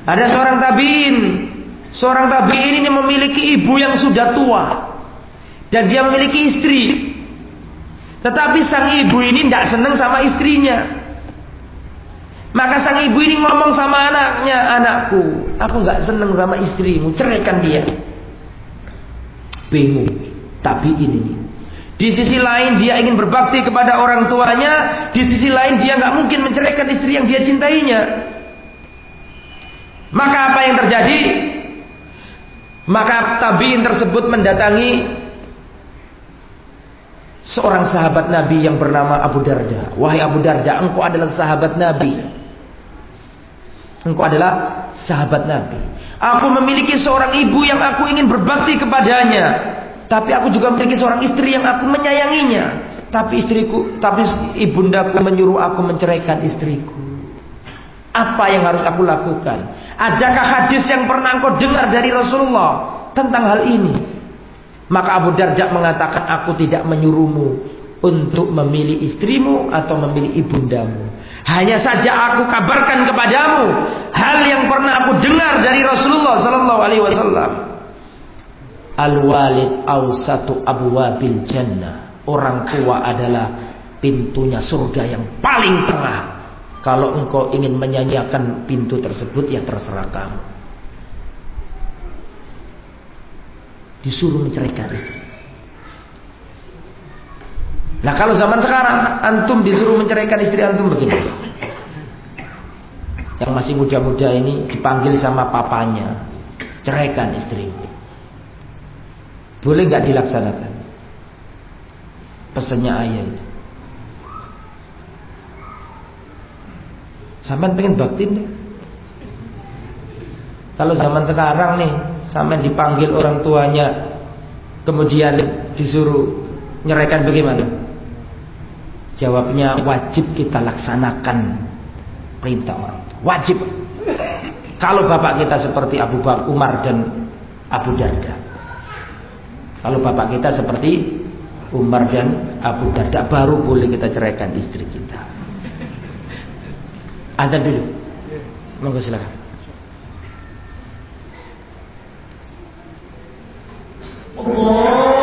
Ada seorang tabiin, seorang tabiin ini memiliki ibu yang sudah tua dan dia memiliki istri. Tetapi sang ibu ini tidak senang sama istrinya. Maka sang ibu ini ngomong sama anaknya, anakku, aku nggak seneng sama istrimu, ceraikan dia. Bingung, tapi ini. Di sisi lain dia ingin berbakti kepada orang tuanya, di sisi lain dia nggak mungkin menceraikan istri yang dia cintainya. Maka apa yang terjadi? Maka tabiin tersebut mendatangi seorang sahabat Nabi yang bernama Abu Darda. Wahai Abu Darda, engkau adalah sahabat Nabi. Engkau adalah sahabat Nabi. Aku memiliki seorang ibu yang aku ingin berbakti kepadanya. Tapi aku juga memiliki seorang istri yang aku menyayanginya. Tapi istriku, tapi ibundaku menyuruh aku menceraikan istriku. Apa yang harus aku lakukan? Adakah hadis yang pernah engkau dengar dari Rasulullah tentang hal ini? Maka Abu Darda mengatakan aku tidak menyuruhmu untuk memilih istrimu atau memilih ibundamu. Hanya saja aku kabarkan kepadamu hal yang pernah aku dengar dari Rasulullah sallallahu alaihi wasallam. Al-walid ausatu abwabil jannah. Orang tua adalah pintunya surga yang paling tengah. Kalau engkau ingin menyanyiakan pintu tersebut ya terserah kamu. Disuruh menceraikan istri. Nah kalau zaman sekarang antum disuruh menceraikan istri antum begini. Yang masih muda-muda ini dipanggil sama papanya, ceraikan istri. Boleh nggak dilaksanakan? Pesannya ayah itu. Sampai pengen baktin nih. Kalau zaman sekarang nih, sampai dipanggil orang tuanya, kemudian disuruh nyeraikan bagaimana? Jawabnya wajib kita laksanakan perintah orang tua. Wajib. Kalau bapak kita seperti Abu Bakar Umar dan Abu Darda. Kalau bapak kita seperti Umar dan Abu Darda baru boleh kita ceraikan istri kita. Ada dulu. Monggo silakan. Allah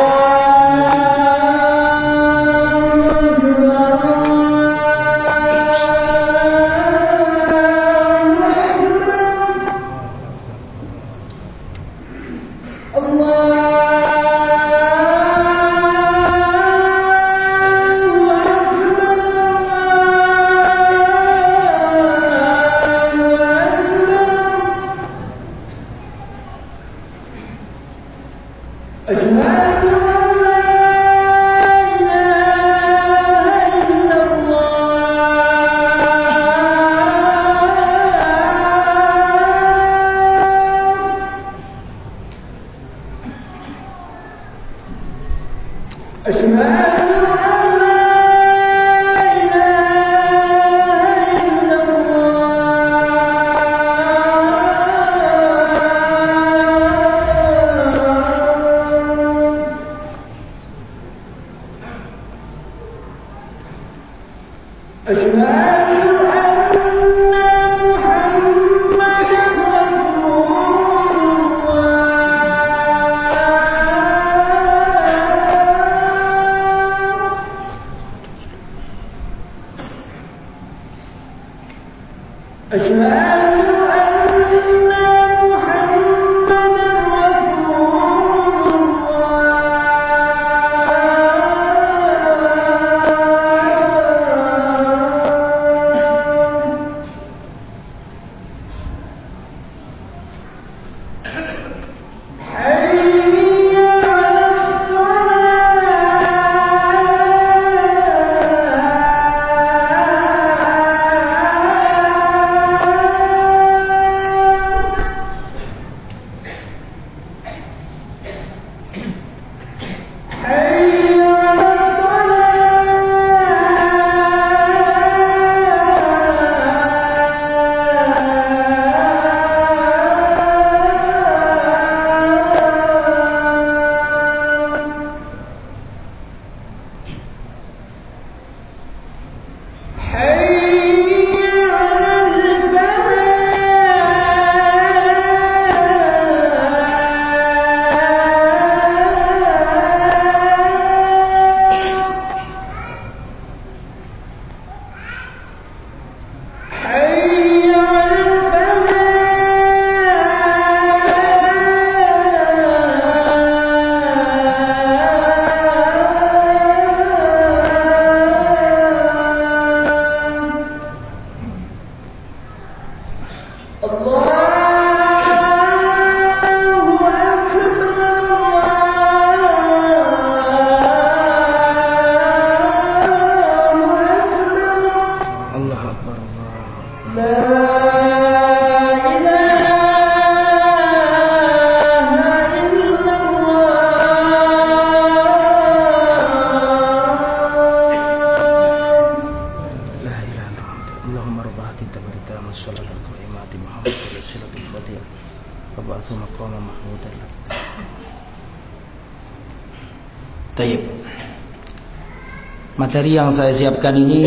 Materi yang saya siapkan ini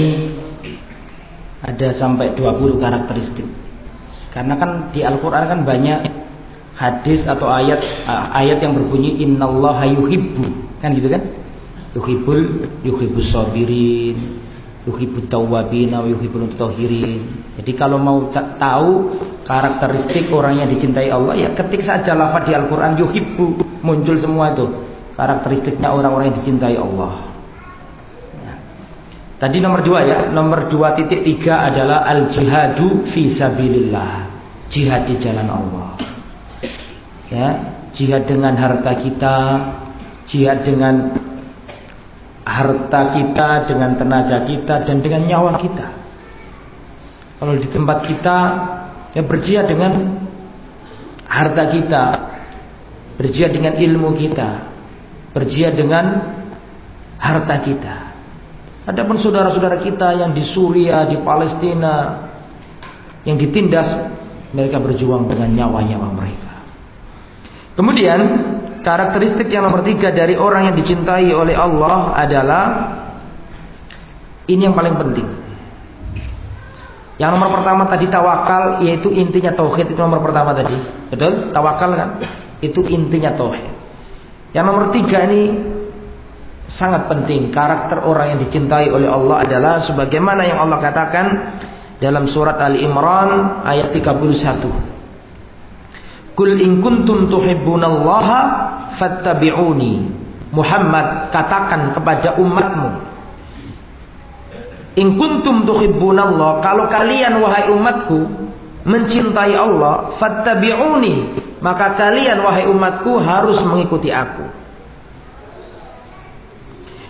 ada sampai 20 karakteristik. Karena kan di Al-Qur'an kan banyak hadis atau ayat ayat yang berbunyi innallaha yuhibbu. Kan gitu kan? Yuhibbul yuhibbus sabirin, yuhibbut tawwabin wa yuhibbul mutahhirin. Jadi kalau mau tahu karakteristik orang yang dicintai Allah ya ketik saja lafaz di Al-Qur'an yuhibbu muncul semua itu karakteristiknya orang-orang yang dicintai Allah. Tadi nomor dua ya, nomor dua titik tiga adalah al jihadu fi sabilillah, jihad di jalan Allah. Ya, jihad dengan harta kita, jihad dengan harta kita, dengan tenaga kita dan dengan nyawa kita. Kalau di tempat kita ya berjihad dengan harta kita, berjihad dengan ilmu kita, berjihad dengan harta kita. Adapun saudara-saudara kita yang di Suria, di Palestina, yang ditindas, mereka berjuang dengan nyawa-nyawa mereka. Kemudian karakteristik yang nomor tiga dari orang yang dicintai oleh Allah adalah ini yang paling penting. Yang nomor pertama tadi tawakal, yaitu intinya tauhid itu nomor pertama tadi. Betul? Tawakal kan? Itu intinya tauhid. Yang nomor tiga ini sangat penting. Karakter orang yang dicintai oleh Allah adalah sebagaimana yang Allah katakan dalam surat Ali Imran ayat 31 Kul in kuntum tuhibbunallaha fattabi'uni. Muhammad katakan kepada umatmu In kuntum kalau kalian wahai umatku mencintai Allah fattabi'uni maka kalian wahai umatku harus mengikuti aku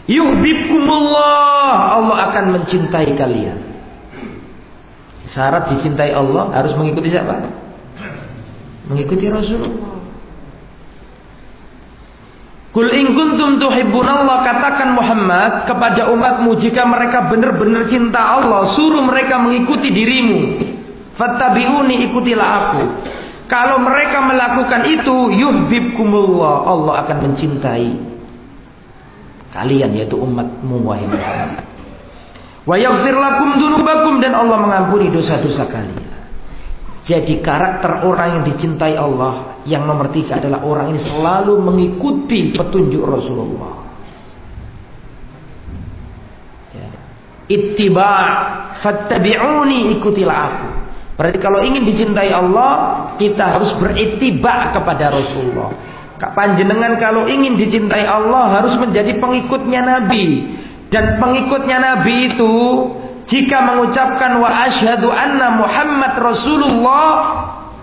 Yuhibbukumullah. Allah akan mencintai kalian. Syarat dicintai Allah harus mengikuti siapa? Mengikuti Rasulullah. Kul in kuntum tuhibbunallah katakan Muhammad kepada umatmu jika mereka benar-benar cinta Allah suruh mereka mengikuti dirimu. Fattabi'uni ikutilah aku. Kalau mereka melakukan itu yuhibbukumullah Allah akan mencintai kalian yaitu umatmu wahai Muhammad. Wa yaghfir lakum dunubakum dan Allah mengampuni dosa-dosa kalian. Jadi karakter orang yang dicintai Allah yang nomor tiga adalah orang ini selalu mengikuti petunjuk Rasulullah. Ya. Ittiba, fattabi'uni ikutilah aku. Berarti kalau ingin dicintai Allah, kita harus berittiba kepada Rasulullah. Panjenengan kalau ingin dicintai Allah harus menjadi pengikutnya Nabi. Dan pengikutnya Nabi itu jika mengucapkan wa asyhadu anna Muhammad Rasulullah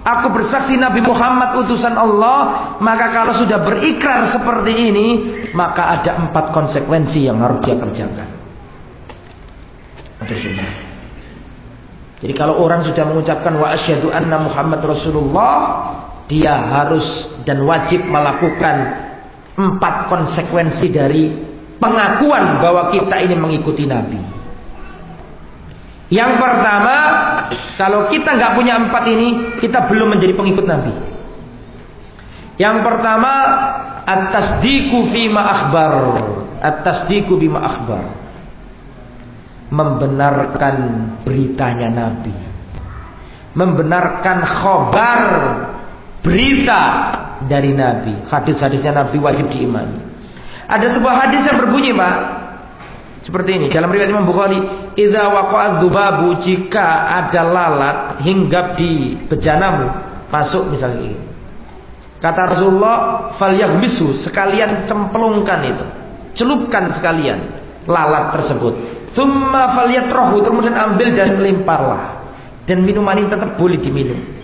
Aku bersaksi Nabi Muhammad utusan Allah Maka kalau sudah berikrar seperti ini Maka ada empat konsekuensi yang harus dia kerjakan Jadi kalau orang sudah mengucapkan Wa asyhadu anna Muhammad Rasulullah dia harus dan wajib melakukan empat konsekuensi dari pengakuan bahwa kita ini mengikuti Nabi. Yang pertama, kalau kita nggak punya empat ini, kita belum menjadi pengikut Nabi. Yang pertama, atas diku fima akhbar, atas diku bima akhbar, membenarkan beritanya Nabi, membenarkan khobar berita dari Nabi. Hadis-hadisnya Nabi wajib diimani. Ada sebuah hadis yang berbunyi, Pak. Seperti ini dalam riwayat Imam Bukhari, "Idza waqa'a dzubabu jika ada lalat hinggap di bejanamu, masuk misalnya ini. Kata Rasulullah, "Falyaghmisu," sekalian cemplungkan itu. Celupkan sekalian lalat tersebut. Tsumma falyatrahu, kemudian ambil dan lemparlah. Dan minuman ini tetap boleh diminum.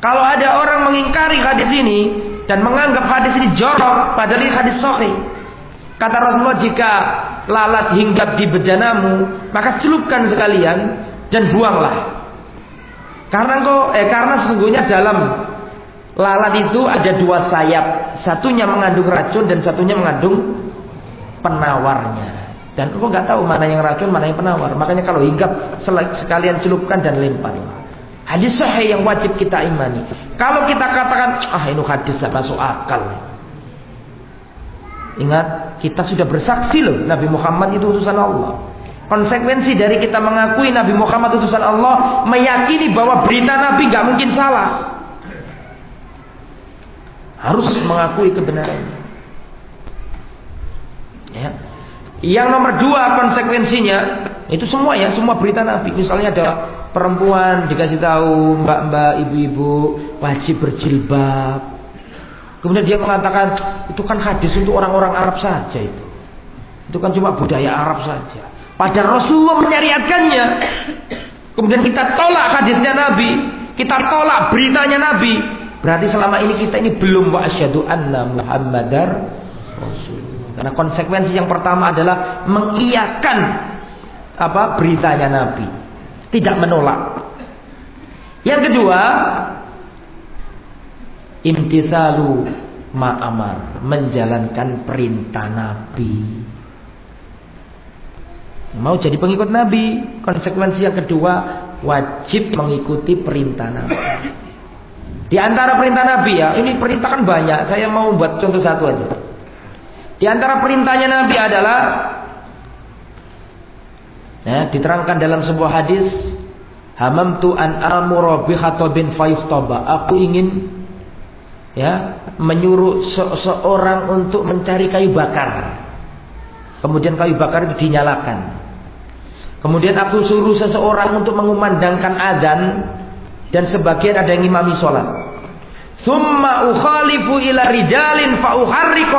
Kalau ada orang mengingkari hadis ini dan menganggap hadis ini jorok padahal ini hadis sahih. Kata Rasulullah jika lalat hinggap di bejanamu, maka celupkan sekalian dan buanglah. Karena kok eh karena sesungguhnya dalam lalat itu ada dua sayap, satunya mengandung racun dan satunya mengandung penawarnya. Dan kok nggak tahu mana yang racun, mana yang penawar. Makanya kalau hinggap sekalian celupkan dan lemparlah. Hadis sahih yang wajib kita imani. Kalau kita katakan, ah ini hadis tidak masuk akal. Ingat, kita sudah bersaksi loh Nabi Muhammad itu utusan Allah. Konsekuensi dari kita mengakui Nabi Muhammad utusan Allah, meyakini bahwa berita Nabi nggak mungkin salah. Harus mengakui kebenarannya. Ya. Yang nomor dua konsekuensinya itu semua ya, semua berita Nabi. Misalnya ada perempuan dikasih tahu mbak-mbak, ibu-ibu wajib berjilbab. Kemudian dia mengatakan itu kan hadis untuk orang-orang Arab saja itu. Itu kan cuma budaya Arab saja. Padahal Rasulullah menyariatkannya. Kemudian kita tolak hadisnya Nabi, kita tolak beritanya Nabi. Berarti selama ini kita ini belum wa asyhadu anna Muhammadar Rasul. Karena konsekuensi yang pertama adalah mengiyakan apa beritanya Nabi, tidak menolak. Yang kedua, imtithalu ma'amar, menjalankan perintah Nabi. Mau jadi pengikut Nabi, konsekuensi yang kedua wajib mengikuti perintah Nabi. Di antara perintah Nabi ya, ini perintah kan banyak. Saya mau buat contoh satu aja. Di antara perintahnya Nabi adalah ya, diterangkan dalam sebuah hadis, hamamtu an amura bi khatabin. Aku ingin ya menyuruh seseorang untuk mencari kayu bakar. Kemudian kayu bakar itu dinyalakan. Kemudian aku suruh seseorang untuk mengumandangkan adzan dan sebagian ada yang imami sholat. Thumma ukhalifu ila rijalin fa uharriqu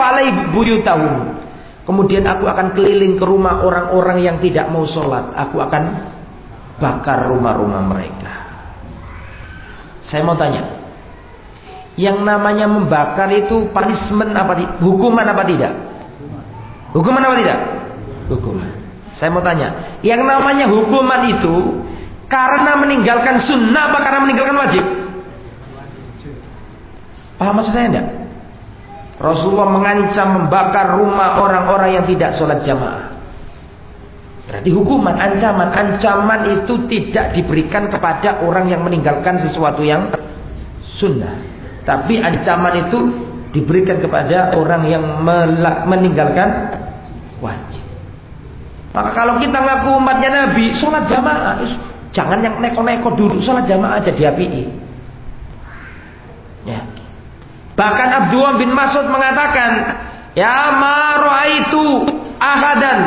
buyutahum. Kemudian aku akan keliling ke rumah orang-orang yang tidak mau sholat. Aku akan bakar rumah-rumah mereka. Saya mau tanya, yang namanya membakar itu punishment apa hukuman apa tidak? Hukuman apa tidak? Hukuman. Saya mau tanya, yang namanya hukuman itu karena meninggalkan sunnah apa karena meninggalkan wajib? Paham maksud saya enggak? Rasulullah mengancam membakar rumah orang-orang yang tidak sholat jamaah. Berarti hukuman, ancaman, ancaman itu tidak diberikan kepada orang yang meninggalkan sesuatu yang sunnah. Tapi ancaman itu diberikan kepada orang yang meninggalkan wajib. Maka kalau kita ngaku umatnya Nabi, sholat jamaah, jangan yang neko-neko dulu, sholat jamaah aja diapi. Ya. Bahkan Abdullah bin Mas'ud mengatakan, ya maroa itu ahadan.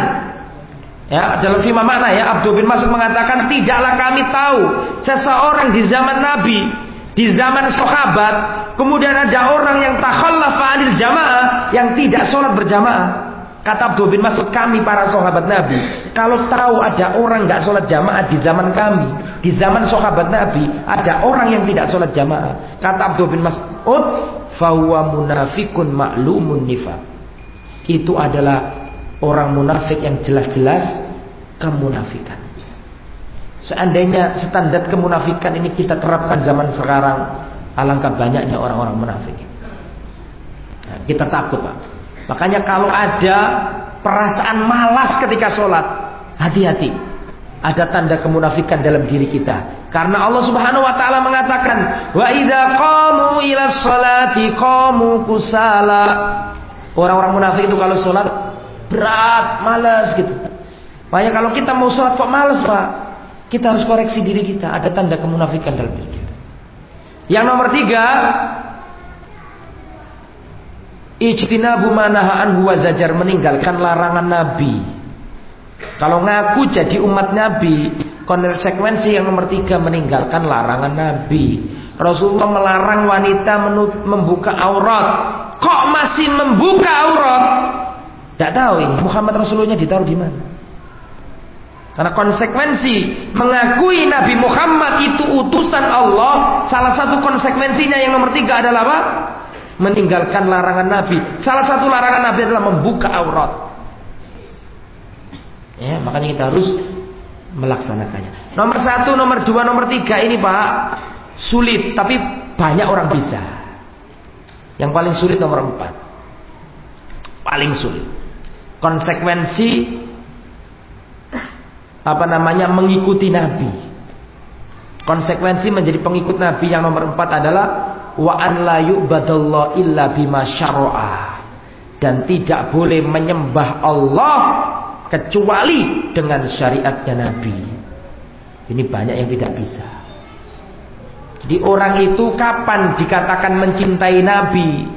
Ya, dalam firman mana ya Abdul bin Mas'ud mengatakan tidaklah kami tahu seseorang di zaman Nabi, di zaman sahabat, kemudian ada orang yang takhallafa anil jamaah yang tidak sholat berjamaah. Kata Abdul bin Mas'ud kami para sahabat Nabi, kalau tahu ada orang nggak sholat jamaah di zaman kami, di zaman sahabat Nabi ada orang yang tidak sholat jamaah. Kata Abdul bin Mas'ud, fawa munafikun maklumun nifak. Itu adalah orang munafik yang jelas-jelas kemunafikan. Seandainya standar kemunafikan ini kita terapkan zaman sekarang, alangkah banyaknya orang-orang munafik. Nah, kita takut pak. Makanya kalau ada perasaan malas ketika sholat, hati-hati. Ada tanda kemunafikan dalam diri kita. Karena Allah Subhanahu wa taala mengatakan, "Wa idza qamu ila sholati qamu kusala." Orang-orang munafik itu kalau sholat berat, malas gitu. Makanya kalau kita mau sholat kok malas, Pak? Kita harus koreksi diri kita. Ada tanda kemunafikan dalam diri kita. Yang nomor tiga, Ijtinabu manahaan huwa zajar meninggalkan larangan Nabi. Kalau ngaku jadi umat Nabi, konsekuensi yang nomor tiga meninggalkan larangan Nabi. Rasulullah melarang wanita membuka aurat. Kok masih membuka aurat? Tidak tahu ini Muhammad Rasulullah ditaruh di mana? Karena konsekuensi mengakui Nabi Muhammad itu utusan Allah, salah satu konsekuensinya yang nomor tiga adalah apa? Meninggalkan larangan Nabi. Salah satu larangan Nabi adalah membuka aurat. Ya, makanya kita harus melaksanakannya. Nomor satu, nomor dua, nomor tiga ini pak sulit, tapi banyak orang bisa. Yang paling sulit nomor empat, paling sulit. Konsekuensi apa namanya mengikuti Nabi. Konsekuensi menjadi pengikut Nabi yang nomor empat adalah wa an la yu'badallah illa bima syara'a dan tidak boleh menyembah Allah kecuali dengan syariatnya Nabi. Ini banyak yang tidak bisa. Jadi orang itu kapan dikatakan mencintai Nabi?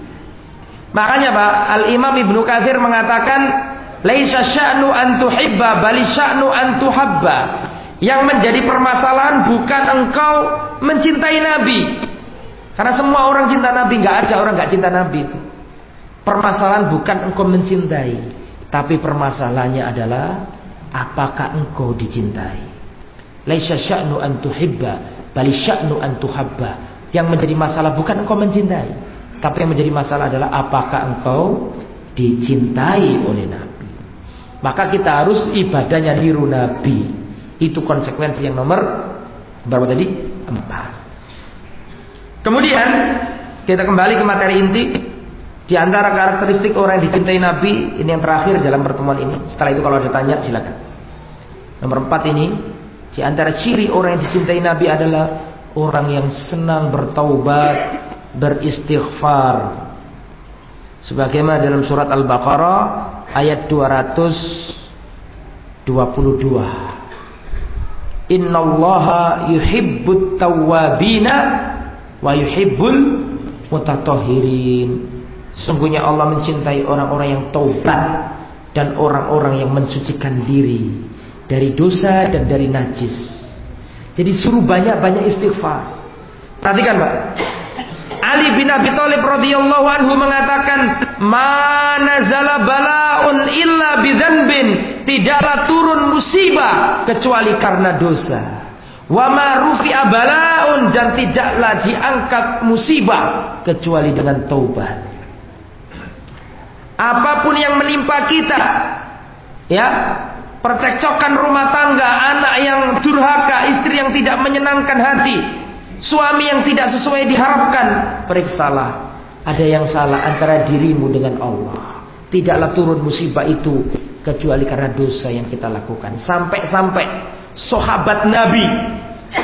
Makanya Pak, Al-Imam Ibnu Katsir mengatakan, "Laisa sya'nu an tuhibba, bali sya'nu an tuhabba." Yang menjadi permasalahan bukan engkau mencintai Nabi. Karena semua orang cinta Nabi, nggak ada orang nggak cinta Nabi itu. Permasalahan bukan engkau mencintai, tapi permasalahannya adalah apakah engkau dicintai. Laisa sya'nu an tuhibba, bali sya'nu an tuhabba. Yang menjadi masalah bukan engkau mencintai, tapi yang menjadi masalah adalah apakah engkau dicintai oleh Nabi. Maka kita harus ibadahnya niru Nabi. Itu konsekuensi yang nomor berapa tadi? Empat. Kemudian kita kembali ke materi inti. Di antara karakteristik orang yang dicintai Nabi ini yang terakhir dalam pertemuan ini. Setelah itu kalau ada tanya silakan. Nomor empat ini di antara ciri orang yang dicintai Nabi adalah orang yang senang bertaubat, beristighfar. Sebagaimana dalam surat Al-Baqarah ayat 222. Innallaha yuhibbut tawwabina wa yuhibbul mutatahhirin. Sungguhnya Allah mencintai orang-orang yang taubat dan orang-orang yang mensucikan diri dari dosa dan dari najis. Jadi suruh banyak-banyak istighfar. Perhatikan, Pak. Ali bin Abi Thalib radhiyallahu anhu mengatakan, "Ma nazala balaun illa bidzanbin." Tidaklah turun musibah kecuali karena dosa. Wa ma rufi'a balaun dan tidaklah diangkat musibah kecuali dengan taubat. Apa pun yang menimpa kita, ya, percekcokan rumah tangga, anak yang durhaka, istri yang tidak menyenangkan hati, Suami yang tidak sesuai diharapkan, periksalah. Ada yang salah antara dirimu dengan Allah. Tidaklah turun musibah itu kecuali karena dosa yang kita lakukan. Sampai-sampai sahabat Nabi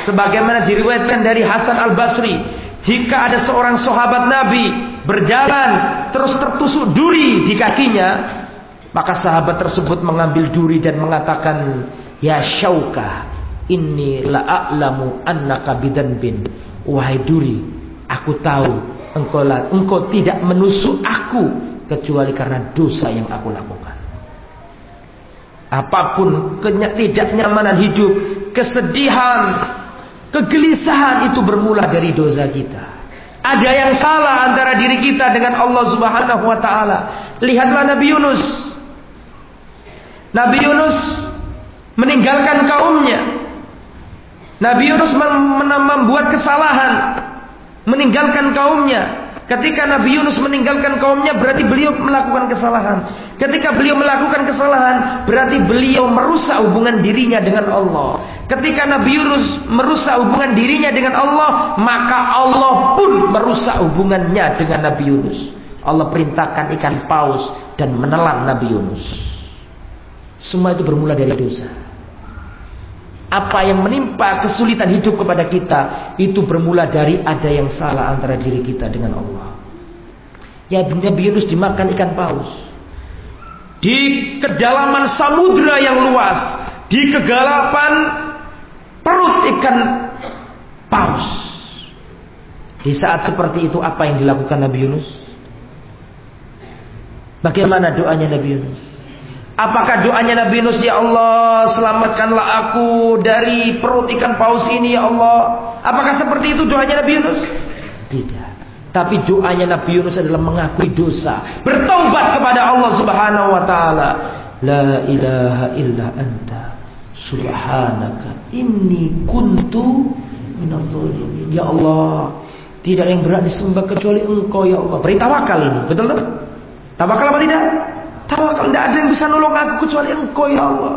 sebagaimana diriwayatkan dari Hasan Al-Basri, jika ada seorang sahabat Nabi berjalan terus tertusuk duri di kakinya, maka sahabat tersebut mengambil duri dan mengatakan, "Ya Syauka, Inni la'alamu annaka bin Wahai duri, aku tahu engkau engkau tidak menusuk aku kecuali karena dosa yang aku lakukan. Apa pun tidak nyamanan hidup, kesedihan, kegelisahan itu bermula dari dosa kita. Ada yang salah antara diri kita dengan Allah Subhanahu wa taala. Lihatlah Nabi Yunus. Nabi Yunus meninggalkan kaumnya Nabi Yunus membuat kesalahan, meninggalkan kaumnya. Ketika Nabi Yunus meninggalkan kaumnya berarti beliau melakukan kesalahan. Ketika beliau melakukan kesalahan berarti beliau merusak hubungan dirinya dengan Allah. Ketika Nabi Yunus merusak hubungan dirinya dengan Allah, maka Allah pun merusak hubungannya dengan Nabi Yunus. Allah perintahkan ikan paus dan menelan Nabi Yunus. Semua itu bermula dari dosa. Apa yang menimpa kesulitan hidup kepada kita itu bermula dari ada yang salah antara diri kita dengan Allah. Ya Nabi Yunus dimakan ikan paus. Di kedalaman samudra yang luas, di kegelapan perut ikan paus. Di saat seperti itu apa yang dilakukan Nabi Yunus? Bagaimana doanya Nabi Yunus? Apakah doanya Nabi Yunus ya Allah selamatkanlah aku dari perut ikan paus ini ya Allah? Apakah seperti itu doanya Nabi Yunus? Tidak. Tapi doanya Nabi Yunus adalah mengakui dosa, bertobat kepada Allah Subhanahu wa taala. La ilaha illa anta subhanaka inni kuntu minadh Ya Allah, tidak yang berat disembah kecuali Engkau ya Allah. Beri tawakal ini, betul tak? Tawakal apa tidak? Tawakal tidak ada yang bisa nolong aku kecuali engkau ya Allah.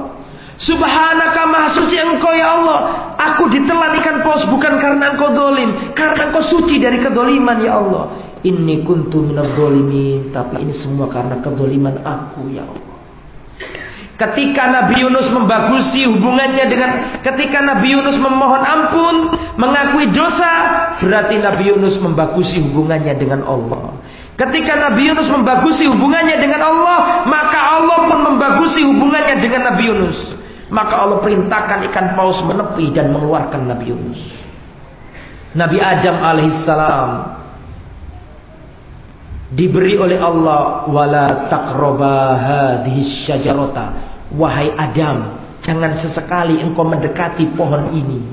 Subhanaka maha suci engkau ya Allah. Aku ditelan ikan paus bukan karena engkau dolim. Karena engkau suci dari kedoliman ya Allah. Ini kuntu minal dolimin. Tapi ini semua karena kedoliman aku ya Allah. Ketika Nabi Yunus membagusi hubungannya dengan ketika Nabi Yunus memohon ampun, mengakui dosa, berarti Nabi Yunus membagusi hubungannya dengan Allah. Ketika Nabi Yunus membagusi hubungannya dengan Allah, maka Allah pun membagusi hubungannya dengan Nabi Yunus. Maka Allah perintahkan ikan paus menepi dan mengeluarkan Nabi Yunus. Nabi Adam alaihissalam diberi oleh Allah wala taqraba hadhihi wahai Adam jangan sesekali engkau mendekati pohon ini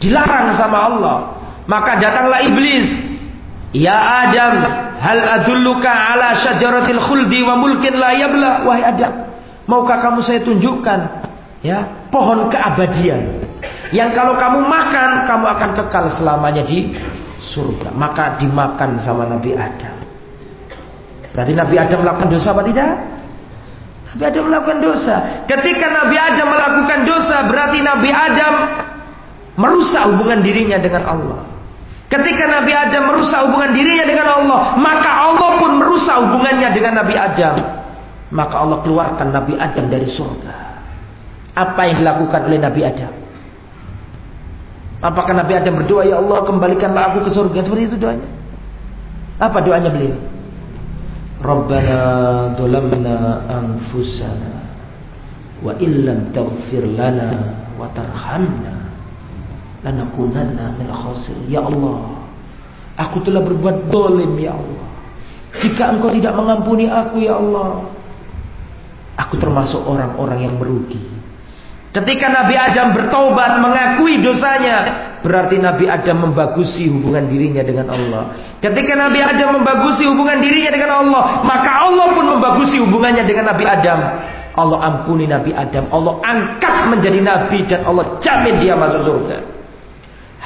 dilarang sama Allah maka datanglah iblis ya Adam hal adulluka ala syajaratil khuldi wa mulkin la yabla wahai Adam maukah kamu saya tunjukkan ya pohon keabadian yang kalau kamu makan kamu akan kekal selamanya di surga. Maka dimakan sama Nabi Adam. Berarti Nabi Adam melakukan dosa apa tidak? Nabi Adam melakukan dosa. Ketika Nabi Adam melakukan dosa, berarti Nabi Adam merusak hubungan dirinya dengan Allah. Ketika Nabi Adam merusak hubungan dirinya dengan Allah, maka Allah pun merusak hubungannya dengan Nabi Adam. Maka Allah keluarkan Nabi Adam dari surga. Apa yang dilakukan oleh Nabi Adam? Apakah Nabi Adam berdoa, Ya Allah kembalikanlah aku ke surga. Seperti itu doanya. Apa doanya beliau? Rabbana dolamna anfusana wa illam taghfir lana wa tarhamna lanakunanna min khasir. Ya Allah, aku telah berbuat dolim ya Allah. Jika engkau tidak mengampuni aku ya Allah, aku termasuk orang-orang yang merugi. Ketika Nabi Adam bertobat mengakui dosanya, berarti Nabi Adam membagusi hubungan dirinya dengan Allah. Ketika Nabi Adam membagusi hubungan dirinya dengan Allah, maka Allah pun membagusi hubungannya dengan Nabi Adam. Allah ampuni Nabi Adam, Allah angkat menjadi nabi dan Allah jamin dia masuk surga.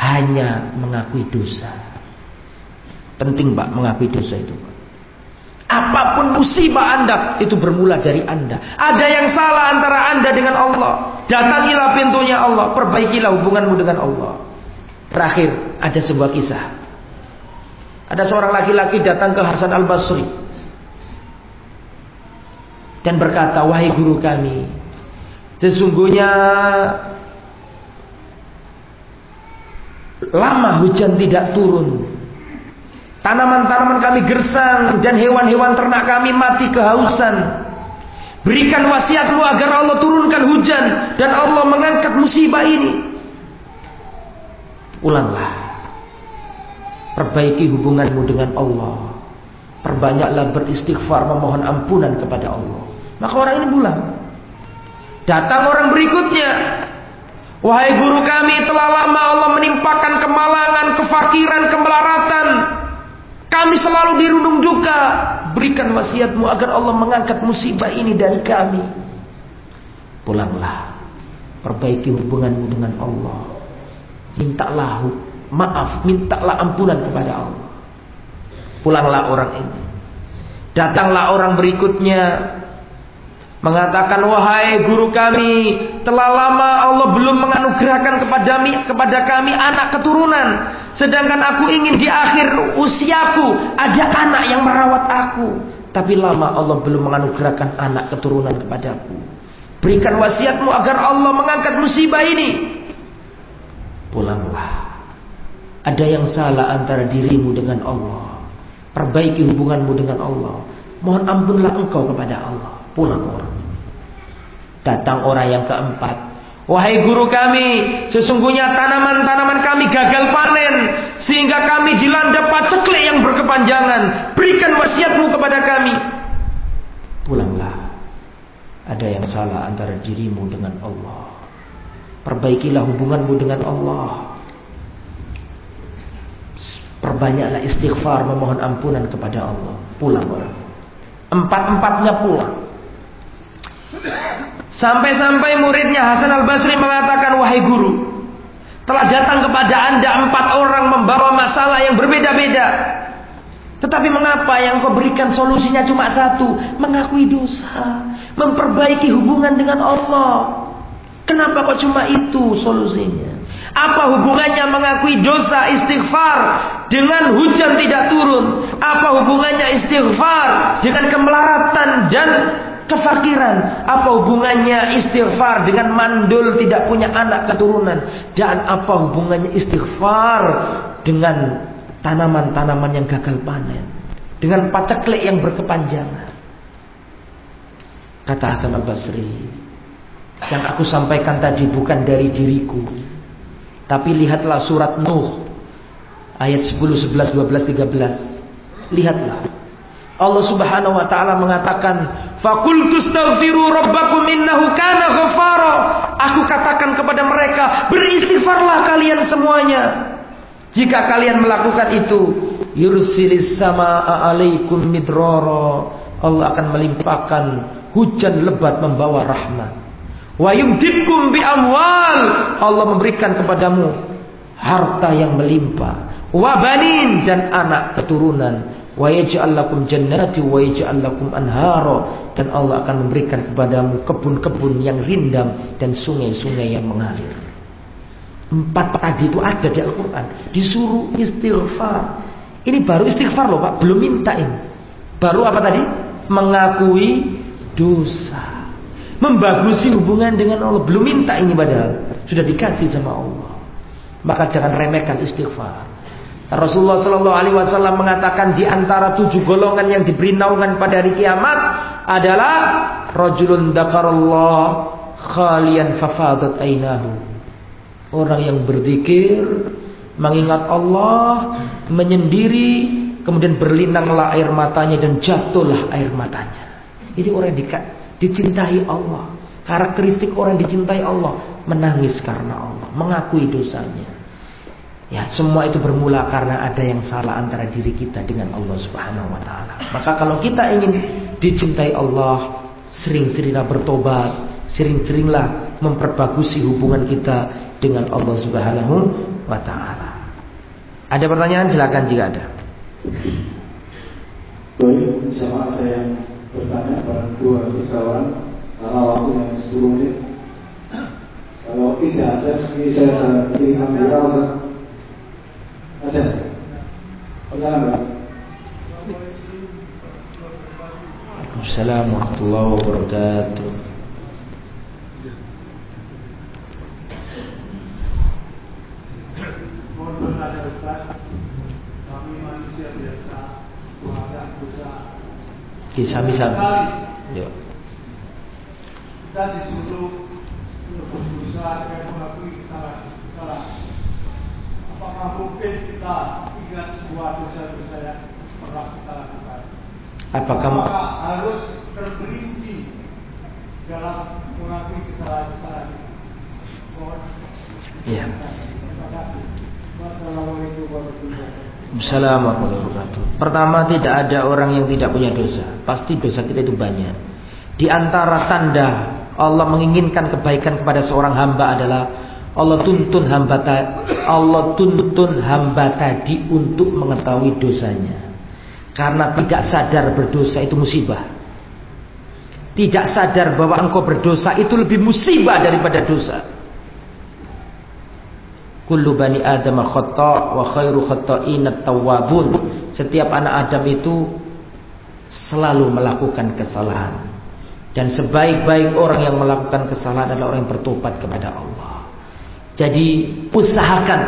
Hanya mengakui dosa. Penting Pak mengakui dosa itu. Apa pun musibah Anda itu bermula dari Anda. Ada yang salah antara Anda dengan Allah. Datangilah pintunya Allah, perbaikilah hubunganmu dengan Allah. Terakhir, ada sebuah kisah. Ada seorang laki-laki datang ke Hasan Al-Basri dan berkata, "Wahai guru kami, sesungguhnya lama hujan tidak turun Tanaman-tanaman kami gersang dan hewan-hewan ternak kami mati kehausan. Berikan wasiatmu agar Allah turunkan hujan dan Allah mengangkat musibah ini. Ulanglah. Perbaiki hubunganmu dengan Allah. Perbanyaklah beristighfar memohon ampunan kepada Allah. Maka orang ini pulang. Datang orang berikutnya. Wahai guru kami telah lama Allah menimpakan kemalangan, kefakiran, kemelaratan kami selalu dirundung duka. Berikan wasiatmu agar Allah mengangkat musibah ini dari kami. Pulanglah. Perbaiki hubunganmu dengan Allah. Mintalah maaf. Mintalah ampunan kepada Allah. Pulanglah orang ini. Datanglah orang berikutnya mengatakan wahai guru kami telah lama Allah belum menganugerahkan kepada kami kepada kami anak keturunan. Sedangkan aku ingin di akhir usiaku ada anak yang merawat aku. Tapi lama Allah belum menganugerahkan anak keturunan kepadaku. Berikan wasiatmu agar Allah mengangkat musibah ini. Pulanglah. Ada yang salah antara dirimu dengan Allah. Perbaiki hubunganmu dengan Allah. Mohon ampunlah engkau kepada Allah. Pulang orang Datang orang yang keempat. Wahai guru kami, sesungguhnya tanaman-tanaman kami gagal panen sehingga kami dilanda paceklik yang berkepanjangan. Berikan wasiatmu kepada kami. Pulanglah. Ada yang salah antara dirimu dengan Allah. Perbaikilah hubunganmu dengan Allah. Perbanyaklah istighfar memohon ampunan kepada Allah. Pulang. Empat-empatnya pulang. Sampai-sampai muridnya Hasan al-Basri mengatakan, wahai guru, telah datang kepada anda empat orang membawa masalah yang berbeda-beda. Tetapi mengapa yang kau berikan solusinya cuma satu? Mengakui dosa. Memperbaiki hubungan dengan Allah. Kenapa kok cuma itu solusinya? Apa hubungannya mengakui dosa istighfar dengan hujan tidak turun? Apa hubungannya istighfar dengan kemelaratan dan kefakiran. Apa hubungannya istighfar dengan mandul tidak punya anak keturunan? Dan apa hubungannya istighfar dengan tanaman-tanaman yang gagal panen? dengan paceklik yang berkepanjangan. Kata Hasan al-Basri, yang aku sampaikan tadi bukan dari diriku, tapi lihatlah surat Nuh ayat 10, 11, 12, 13. Lihatlah. Allah Subhanahu wa taala mengatakan, "Faqultu astaghfiru rabbakum innahu kana ghafara." Aku katakan kepada mereka, beristighfarlah kalian semuanya. Jika kalian melakukan itu, yursilis sama alaikum midroro. Allah akan melimpahkan hujan lebat membawa rahmat. Wa yumdidkum bi amwal. Allah memberikan kepadamu harta yang melimpah. Wa banin dan anak keturunan wa yaj'al lakum jannati wa yaj'al lakum anhara dan Allah akan memberikan kepadamu kebun-kebun yang rindang dan sungai-sungai yang mengalir. Empat tadi itu ada di Al-Qur'an. Disuruh istighfar. Ini baru istighfar loh, Pak. Belum minta ini. Baru apa tadi? Mengakui dosa. Membagusi hubungan dengan Allah. Belum minta ini padahal. Sudah dikasih sama Allah. Maka jangan remehkan istighfar. Rasulullah Shallallahu Alaihi Wasallam mengatakan di antara tujuh golongan yang diberi naungan pada hari kiamat adalah rojulun dakarullah khalian fafadat ainahu. Orang yang berzikir, mengingat Allah, menyendiri, kemudian berlinanglah air matanya dan jatuhlah air matanya. Ini orang yang dicintai Allah. Karakteristik orang yang dicintai Allah menangis karena Allah, mengakui dosanya. Ya, semua itu bermula karena ada yang salah antara diri kita dengan Allah Subhanahu wa taala. Maka kalau kita ingin dicintai Allah, sering-seringlah bertobat, sering-seringlah memperbagusi hubungan kita dengan Allah Subhanahu wa taala. Ada pertanyaan silakan jika ada. Sama ada yang bertanya pada dua kawan karena waktu yang 10 menit. Kalau tidak ada, ini saya ingin ambil ada. Assalamualaikum warahmatullahi wabarakatuh. Bisa-bisa. Yuk. Kita disuruh untuk berusaha dengan mengakui kesalahan apakah mungkin sebuah dosa-dosa yang pernah kita lakukan? Apakah, apakah harus terperinci dalam mengakui kesalahan-kesalahan. Terima kasih. Wassalamualaikum warahmatullahi wabarakatuh. Assalamualaikum warahmatullahi wabarakatuh. Pertama tidak ada orang yang tidak punya dosa. Pasti dosa kita itu banyak. Di antara tanda Allah menginginkan kebaikan kepada seorang hamba adalah Allah tuntun hamba Allah tuntun hamba tadi untuk mengetahui dosanya. Karena tidak sadar berdosa itu musibah. Tidak sadar bahwa engkau berdosa itu lebih musibah daripada dosa. Kullu bani Adam khata wa khairu khata'in tawwabun. Setiap anak Adam itu selalu melakukan kesalahan. Dan sebaik-baik orang yang melakukan kesalahan adalah orang yang bertobat kepada Allah. Jadi usahakan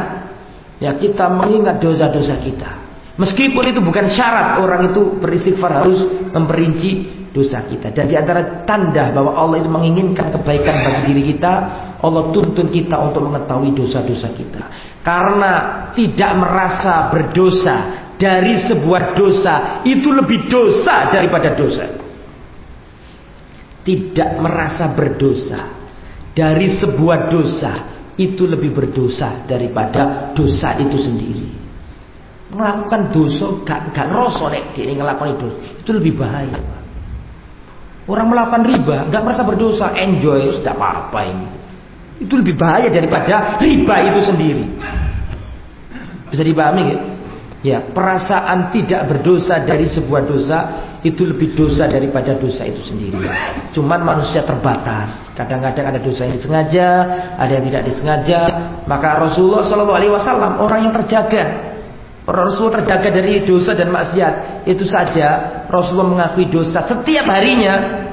ya kita mengingat dosa-dosa kita. Meskipun itu bukan syarat orang itu beristighfar harus memperinci dosa kita. Dan di antara tanda bahwa Allah itu menginginkan kebaikan bagi diri kita, Allah tuntun kita untuk mengetahui dosa-dosa kita. Karena tidak merasa berdosa dari sebuah dosa itu lebih dosa daripada dosa. Tidak merasa berdosa dari sebuah dosa itu lebih berdosa daripada dosa itu sendiri. Melakukan dosa gak gak ngerasa nek dia ngelakukan itu itu lebih bahaya. Orang melakukan riba gak merasa berdosa, enjoy sudah apa-apa ini. Itu lebih bahaya daripada riba itu sendiri. Bisa dipahami ya? Ya, perasaan tidak berdosa dari sebuah dosa itu lebih dosa daripada dosa itu sendiri. Cuman manusia terbatas. Kadang-kadang ada dosa yang disengaja, ada yang tidak disengaja. Maka Rasulullah Shallallahu Alaihi Wasallam orang yang terjaga. Rasulullah terjaga dari dosa dan maksiat. Itu saja Rasulullah mengakui dosa setiap harinya.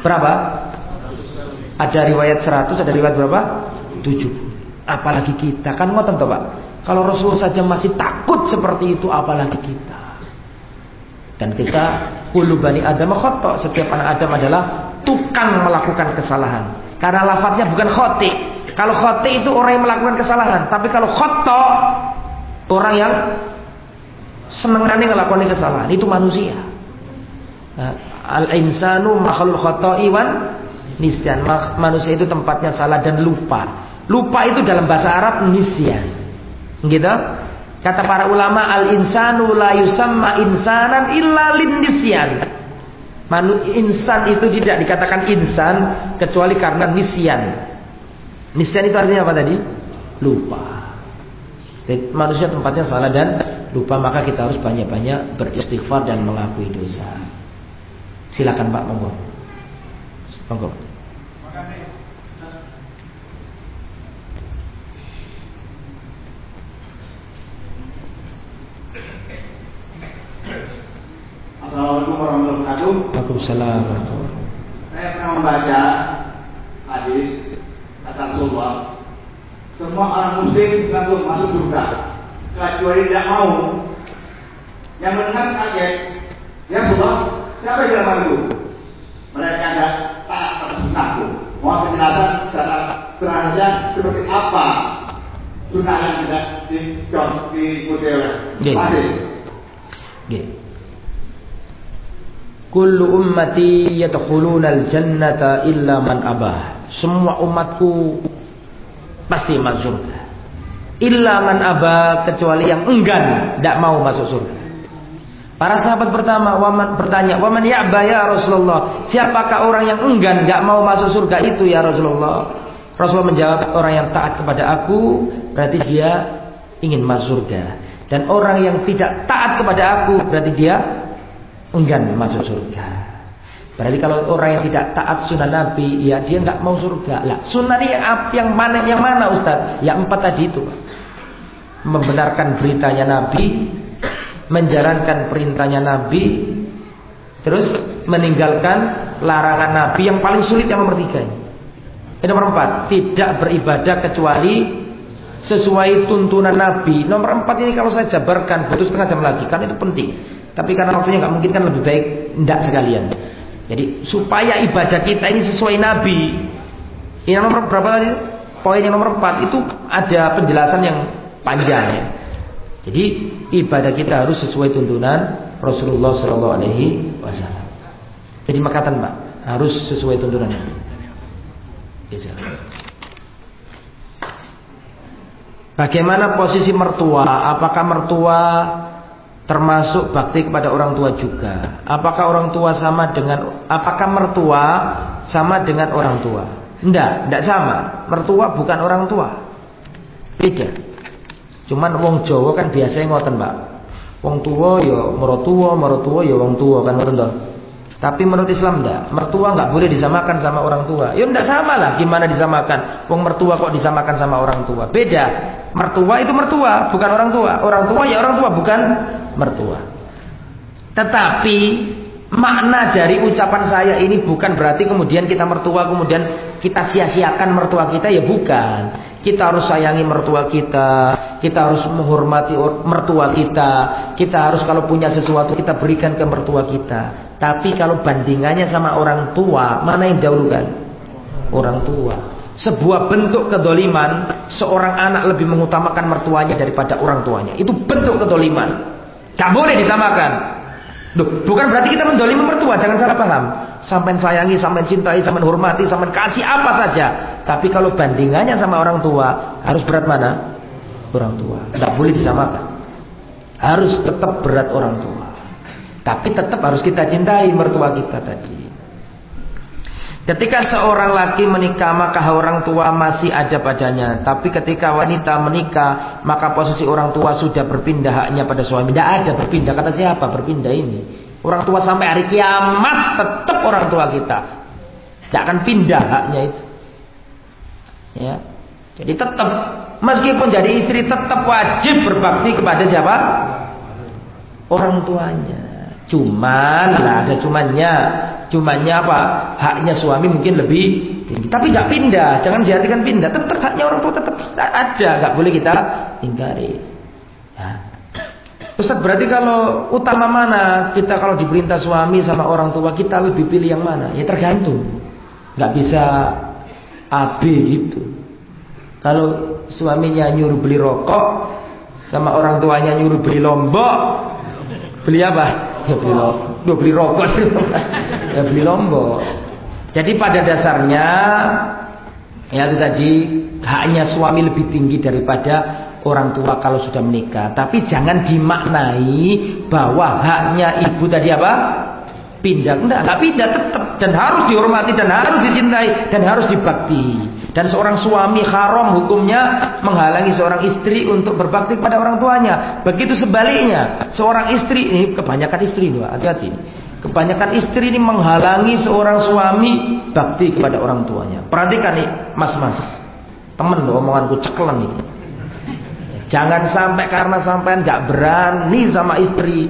Berapa? Ada riwayat 100, ada riwayat berapa? 7. Apalagi kita kan ngoten toh Pak. Kalau Rasul saja masih takut seperti itu apalagi kita. Dan kita kulu bani Adam khotok. Setiap anak Adam adalah tukang melakukan kesalahan. Karena lafadznya bukan khoti. Kalau khoti itu orang yang melakukan kesalahan. Tapi kalau khotok orang yang senengannya ngelakuin kesalahan. Itu manusia. Nah, Al-insanu makhluk khoto'i wan nisyan. Manusia itu tempatnya salah dan lupa. Lupa itu dalam bahasa Arab nisyan. Gitu? Kata para ulama al-insanu la yusamma insanan illa lin nisyan. Manu, insan itu tidak dikatakan insan kecuali karena nisyan. Nisyan itu artinya apa tadi? Lupa. Jadi, manusia tempatnya salah dan lupa maka kita harus banyak-banyak beristighfar dan mengakui dosa. Silakan Pak monggo. Monggo. Assalamualaikum warahmatullahi wabarakatuh. Waalaikumsalam. Saya pernah membaca hadis kata Rasulullah. Semua orang muslim langsung masuk surga. Kecuali tidak mau. Yang mendengar kaget. Ya Rasulullah, siapa yang dalam itu? Mereka tidak taat pada sunnahku. Mohon penjelasan tentang terhadap seperti apa sunnah yang tidak diikuti oleh Nggih. masih. Kullu ummati yadkhuluna al-jannata illa man abah. Semua umatku pasti masuk surga. Illa man abah kecuali yang enggan tidak mau masuk surga. Para sahabat pertama waman bertanya, "Waman ya'ba ya Rasulullah?" Siapakah orang yang enggan enggak mau masuk surga itu ya Rasulullah? Rasulullah menjawab, "Orang yang taat kepada aku berarti dia ingin masuk surga." Dan orang yang tidak taat kepada aku berarti dia enggan masuk surga. Berarti kalau orang yang tidak taat sunnah Nabi, ya dia nggak mau surga. Lah, sunnah yang, yang mana yang mana Ustaz? Ya empat tadi itu. Membenarkan beritanya Nabi, menjalankan perintahnya Nabi, terus meninggalkan larangan Nabi yang paling sulit yang nomor tiga ini. Nomor empat, tidak beribadah kecuali sesuai tuntunan Nabi. Nomor empat ini kalau saya jabarkan butuh setengah jam lagi, kan itu penting. Tapi karena waktunya nggak mungkin kan lebih baik tidak sekalian. Jadi supaya ibadah kita ini sesuai Nabi. Ini nomor berapa tadi? Poin yang nomor empat itu ada penjelasan yang panjang ya. Jadi ibadah kita harus sesuai tuntunan Rasulullah Shallallahu Alaihi Wasallam. Jadi makatan pak harus sesuai tuntunan Nabi. Ya, Bagaimana posisi mertua? Apakah mertua termasuk bakti kepada orang tua juga? Apakah orang tua sama dengan apakah mertua sama dengan orang tua? Tidak, tidak sama. Mertua bukan orang tua. Beda. Cuman wong Jawa kan biasanya ngoten, Pak. Wong tua ya mertua, mertua ya wong tua kan ngoten toh. Tapi menurut Islam enggak. Mertua enggak boleh disamakan sama orang tua. Ya enggak sama lah gimana disamakan. Wong mertua kok disamakan sama orang tua. Beda. Mertua itu mertua, bukan orang tua. Orang tua ya orang tua, bukan mertua. Tetapi makna dari ucapan saya ini bukan berarti kemudian kita mertua kemudian kita sia-siakan mertua kita ya bukan. Kita harus sayangi mertua kita, kita harus menghormati mertua kita, kita harus kalau punya sesuatu kita berikan ke mertua kita. Tapi kalau bandingannya sama orang tua, mana yang dahulukan? Orang tua. Sebuah bentuk kedoliman, seorang anak lebih mengutamakan mertuanya daripada orang tuanya. Itu bentuk kedoliman. Gak boleh disamakan. Duh, bukan berarti kita mendolimi mertua, jangan salah paham. Sampai sayangi, sampai cintai, sampai hormati, sampai kasih apa saja. Tapi kalau bandingannya sama orang tua, harus berat mana? Orang tua. Tidak boleh disamakan. Harus tetap berat orang tua. Tapi tetap harus kita cintai mertua kita tadi. Ketika seorang laki menikah maka orang tua masih ada padanya. Tapi ketika wanita menikah maka posisi orang tua sudah berpindah haknya pada suami. Tidak ada berpindah. Kata siapa berpindah ini? Orang tua sampai hari kiamat tetap orang tua kita. Tidak akan pindah haknya itu. Ya. Jadi tetap meskipun jadi istri tetap wajib berbakti kepada siapa? Orang tuanya. Cuman lah ada cumannya. Cumannya apa? Haknya suami mungkin lebih tinggi. Tapi nggak pindah, jangan dijadikan pindah. Tetap haknya orang tua tetap ada, nggak boleh kita ingkari. Ya. Ustaz berarti kalau utama mana kita kalau diperintah suami sama orang tua kita lebih pilih yang mana? Ya tergantung. Nggak bisa AB gitu. Kalau suaminya nyuruh beli rokok sama orang tuanya nyuruh beli lombok, beli apa? Ya beli. Duh, beli rokok. Ya beli lombok. Jadi pada dasarnya ya itu tadi haknya suami lebih tinggi daripada orang tua kalau sudah menikah. Tapi jangan dimaknai bahwa haknya ibu tadi apa? Pindah. Enggak, enggak pindah tetap dan harus dihormati dan harus dicintai dan harus dibakti. Dan seorang suami haram hukumnya menghalangi seorang istri untuk berbakti kepada orang tuanya. Begitu sebaliknya, seorang istri ini kebanyakan istri loh, hati-hati. Kebanyakan istri ini menghalangi seorang suami bakti kepada orang tuanya. Perhatikan nih, mas-mas. Temen loh omonganku ceklen nih. Jangan sampai karena sampean nggak berani sama istri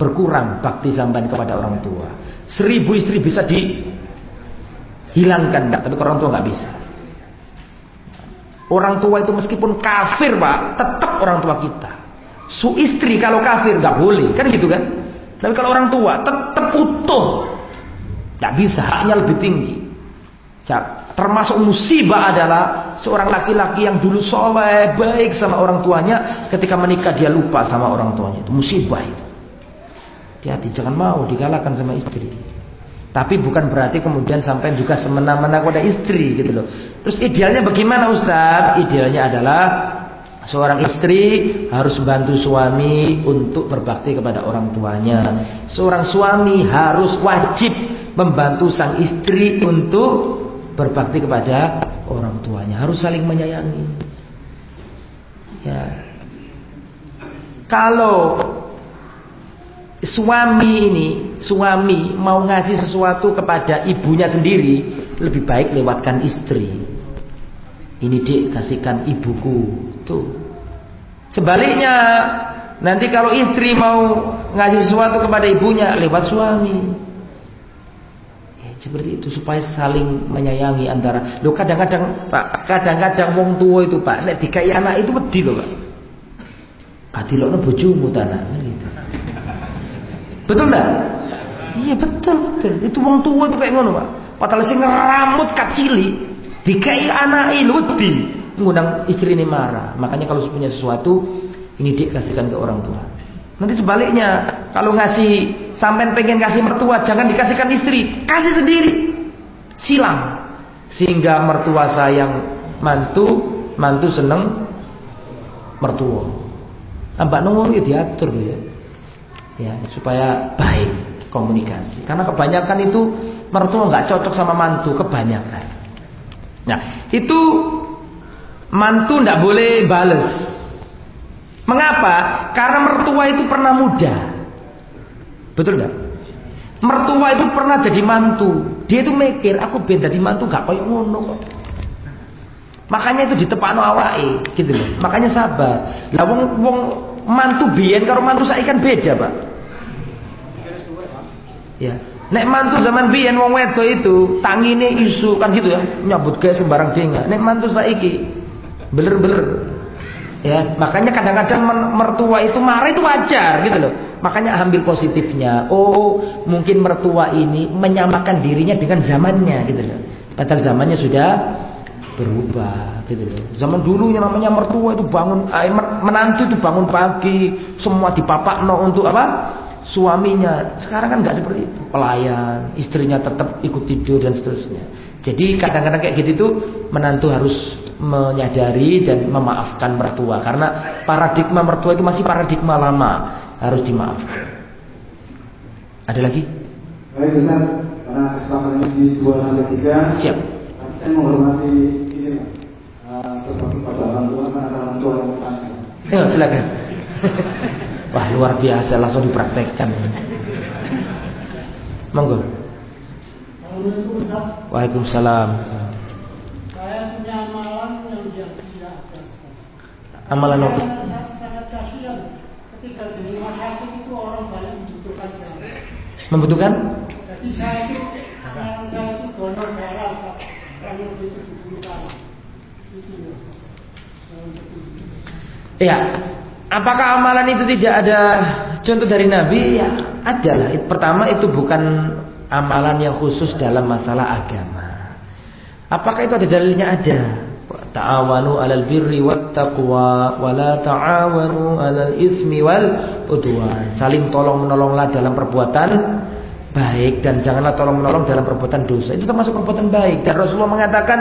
berkurang bakti sampean kepada orang tua. Seribu istri bisa dihilangkan, enggak, tapi orang tua nggak bisa. Orang tua itu meskipun kafir pak, tetap orang tua kita. Su istri kalau kafir nggak boleh, kan gitu kan? Tapi kalau orang tua tetap utuh, nggak bisa, haknya lebih tinggi. Termasuk musibah adalah seorang laki-laki yang dulu soleh, baik sama orang tuanya, ketika menikah dia lupa sama orang tuanya. Itu musibah itu. Hati-hati, jangan mau dikalahkan sama istri. Tapi bukan berarti kemudian sampai juga semena-mena kepada istri gitu loh. Terus idealnya bagaimana Ustaz? Idealnya adalah seorang istri harus bantu suami untuk berbakti kepada orang tuanya. Seorang suami harus wajib membantu sang istri untuk berbakti kepada orang tuanya, harus saling menyayangi. Ya. Kalau suami ini, suami mau ngasih sesuatu kepada ibunya sendiri, lebih baik lewatkan istri. Ini dik kasihkan ibuku. Tuh. Sebaliknya, nanti kalau istri mau ngasih sesuatu kepada ibunya lewat suami. Seperti itu supaya saling menyayangi antara. Lo kadang-kadang Pak, kadang-kadang wong tua itu Pak, nek dikai anak itu wedi loh Pak. Kadilokno bojomu tanah gitu. Betul enggak? Iya betul betul. Itu wong tua itu kayak ngono Pak. Padahal sing ngeramut kacili dikai anak itu wedi. Ngundang istri ini marah. Makanya kalau punya sesuatu ini dikasihkan ke orang tua. Nanti sebaliknya, kalau ngasih sampai pengen kasih mertua, jangan dikasihkan istri, kasih sendiri. Silang. Sehingga mertua sayang mantu, mantu seneng mertua. Nah, Mbak Nunggu ya diatur ya. Ya, supaya baik komunikasi. Karena kebanyakan itu mertua nggak cocok sama mantu, kebanyakan. Nah, itu mantu nggak boleh bales Mengapa? Karena mertua itu pernah muda. Betul nggak? Mertua itu pernah jadi mantu. Dia itu mikir, aku beda di mantu gak kayak ngono Makanya itu ditepakno awake, gitu loh. Makanya sabar. Lah wong wong mantu biyen karo mantu saiki kan beda, Pak. Ya. Nek mantu zaman biyen wong wedo itu tangine isu kan gitu ya, nyambut gawe sembarang dingin. Nek mantu saiki beler-beler Ya, makanya kadang-kadang mertua itu marah itu wajar gitu loh. Makanya ambil positifnya. Oh, mungkin mertua ini menyamakan dirinya dengan zamannya gitu loh. Padahal zamannya sudah berubah gitu loh. Zaman dulu yang namanya mertua itu bangun eh, menantu itu bangun pagi, semua dipapak no untuk apa? Suaminya. Sekarang kan nggak seperti itu. Pelayan, istrinya tetap ikut tidur dan seterusnya. Jadi kadang-kadang kayak gitu tuh menantu harus menyadari dan memaafkan mertua karena paradigma mertua itu masih paradigma lama harus dimaafkan. Ada lagi? Baik Ustaz, karena kesempatan ini di 2 sampai 3 Siap. Saya menghormati ini uh, pada orang tua ada orang tua yang bertanya. Ya, silakan. Wah luar biasa langsung dipraktekkan. Monggo. Waalaikumsalam. Saya punya amalan yang tidak. Amalan apa? Sangat kasihan ketika di rumah sakit itu orang banyak membutuhkan darah. Membutuhkan? Jadi saya itu amalan saya itu donor darah yang lebih 70 kali. Itu ya. Iya. Apakah amalan itu tidak ada contoh dari Nabi? Ya, ada lah. Pertama itu bukan amalan yang khusus dalam masalah agama. Apakah itu ada dalilnya? Ada. Ta'awanu 'alal birri wat taqwa wa la ta'awanu 'alal ismi wal udwan. Saling tolong menolonglah dalam perbuatan baik dan janganlah tolong menolong dalam perbuatan dosa. Itu termasuk perbuatan baik. Dan Rasulullah mengatakan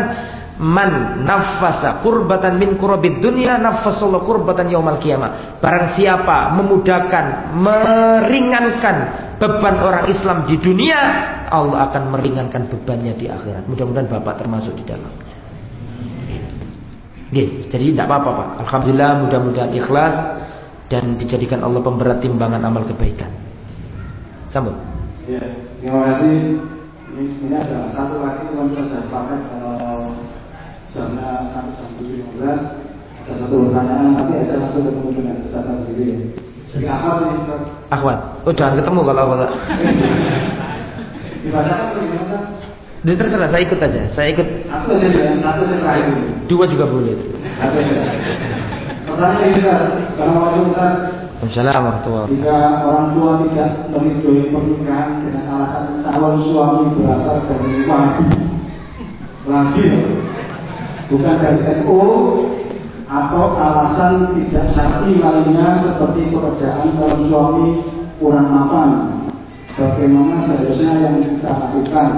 Man nafasa kurbatan min kurabid dunia nafasallahu kurbatan yaumal kiamah. Barang siapa memudahkan, meringankan beban orang Islam di dunia, Allah akan meringankan bebannya di akhirat. Mudah-mudahan Bapak termasuk di dalamnya. Jadi tidak apa-apa Pak. Alhamdulillah mudah-mudahan ikhlas dan dijadikan Allah pemberat timbangan amal kebaikan. Sambung. Ya, terima kasih. Ini sebenarnya ada satu lagi teman sudah sepakat jamnya sampai jam tujuh lima belas ada satu pertanyaan tapi aja langsung ketemu dengan peserta sendiri. Jadi apa nih Ustaz? Akhwat. Oh jangan ketemu kalau akhwat. Dibacakan atau gimana? Jadi terserah saya ikut aja. Saya ikut. Satu aja ya, satu aja terakhir. Dua juga boleh. Satu aja. Pertanyaan ini. Assalamualaikum Ustaz. Assalamualaikum warahmatullahi Jika orang tua tidak meridhoi pernikahan dengan alasan calon suami berasal dari wahabi, lagi bukan dari NU atau alasan tidak syar'i lainnya seperti pekerjaan calon suami kurang mapan, bagaimana seharusnya yang kita lakukan?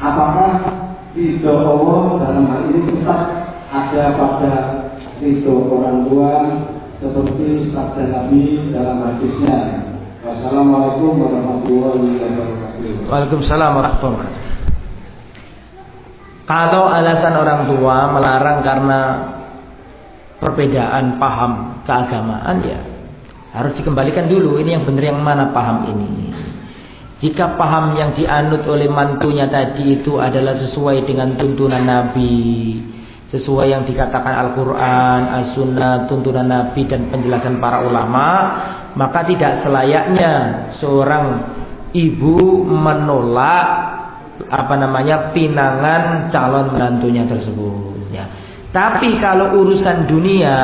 Apakah ridho Allah dalam hal ini tetap ada pada ridho orang tua seperti sabda Nabi dalam hadisnya. Wassalamualaikum warahmatullahi wabarakatuh. Waalaikumsalam warahmatullahi wabarakatuh. Kalau alasan orang tua melarang karena perbedaan paham keagamaan ya harus dikembalikan dulu ini yang benar yang mana paham ini. Jika paham yang dianut oleh mantunya tadi itu adalah sesuai dengan tuntunan Nabi, sesuai yang dikatakan Al-Quran, As-Sunnah, tuntunan Nabi dan penjelasan para ulama, maka tidak selayaknya seorang ibu menolak apa namanya pinangan calon menantunya tersebut. Ya. Tapi kalau urusan dunia,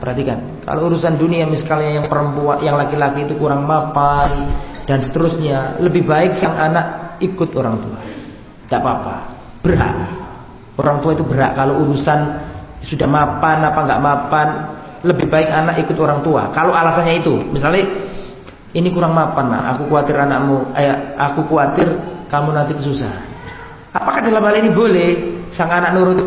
perhatikan, kalau urusan dunia misalnya yang perempuan, yang laki-laki itu kurang mapan dan seterusnya, lebih baik sang anak ikut orang tua. Tidak apa-apa, berhak. Orang tua itu berhak kalau urusan sudah mapan apa nggak mapan, lebih baik anak ikut orang tua. Kalau alasannya itu, misalnya ini kurang mapan, nah, aku khawatir anakmu, eh, aku khawatir kamu nanti kesusahan. Apakah dalam hal ini boleh sang anak nurut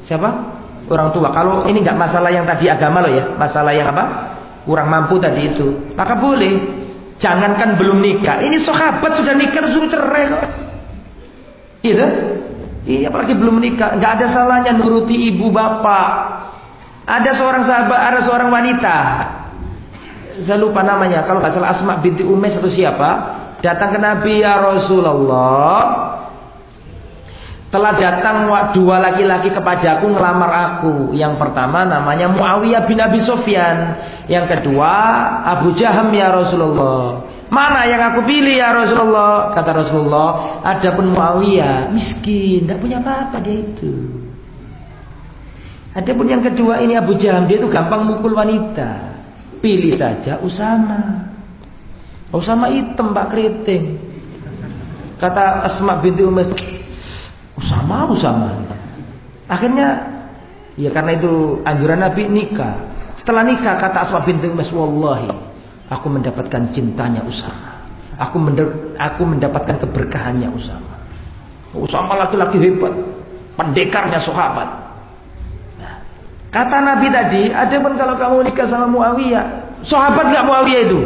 siapa? Orang tua. Kalau ini nggak masalah yang tadi agama loh ya, masalah yang apa? Kurang mampu tadi itu, maka boleh. Jangankan belum nikah, ini sahabat sudah nikah suruh cerai. Iya, iya apalagi belum nikah, nggak ada salahnya nuruti ibu bapak. Ada seorang sahabat, ada seorang wanita. Saya lupa namanya, kalau nggak salah Asma binti Umais atau siapa, datang ke Nabi ya Rasulullah telah datang dua laki-laki kepadaku ngelamar aku. Yang pertama namanya Muawiyah bin Abi Sofyan. Yang kedua Abu Jaham ya Rasulullah. Mana yang aku pilih ya Rasulullah? Kata Rasulullah, adapun Muawiyah miskin, tidak punya apa-apa dia itu. Adapun yang kedua ini Abu Jaham, dia itu gampang mukul wanita. Pilih saja Usama. Usama hitam Pak keriting. Kata Asma binti Umar, Usama, Usama. Akhirnya, ya karena itu anjuran Nabi nikah. Setelah nikah kata Asma binti Umas, Wallahi, aku mendapatkan cintanya Usama. Aku, aku mendapatkan keberkahannya Usama. Usama laki-laki hebat, pendekarnya sahabat. Nah, kata Nabi tadi, ada pun kalau kamu nikah sama Muawiyah, sahabat nggak Muawiyah itu?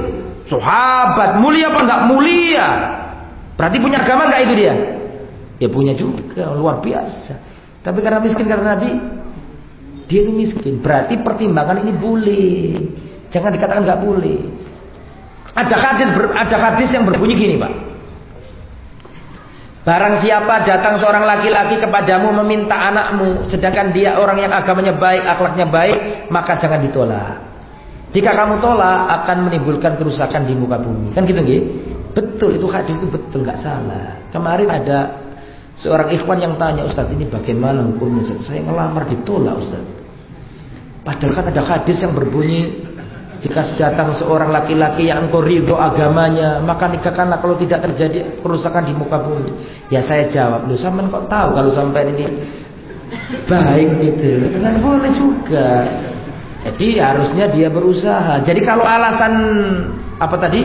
Sahabat mulia apa nggak mulia? Berarti punya agama nggak itu dia? Ya punya juga, luar biasa. Tapi karena miskin karena Nabi, dia itu miskin. Berarti pertimbangan ini boleh. Jangan dikatakan nggak boleh. Ada hadis ada hadis yang berbunyi gini, Pak. Barang siapa datang seorang laki-laki kepadamu meminta anakmu, sedangkan dia orang yang agamanya baik, akhlaknya baik, maka jangan ditolak. Jika kamu tolak akan menimbulkan kerusakan di muka bumi. Kan gitu nggih? Betul itu hadis itu betul nggak salah. Kemarin ada Seorang ikhwan yang tanya Ustaz ini bagaimana hukumnya? Saya ngelamar ditolak Ustaz. Padahal kan ada hadis yang berbunyi Jika datang seorang laki-laki yang engkau ridho agamanya, maka nikahkanlah kalau tidak terjadi kerusakan di muka bumi. Ya saya jawab, lu sampai kok tahu kalau sampai ini baik gitu. Kan boleh juga. Jadi harusnya dia berusaha. Jadi kalau alasan apa tadi?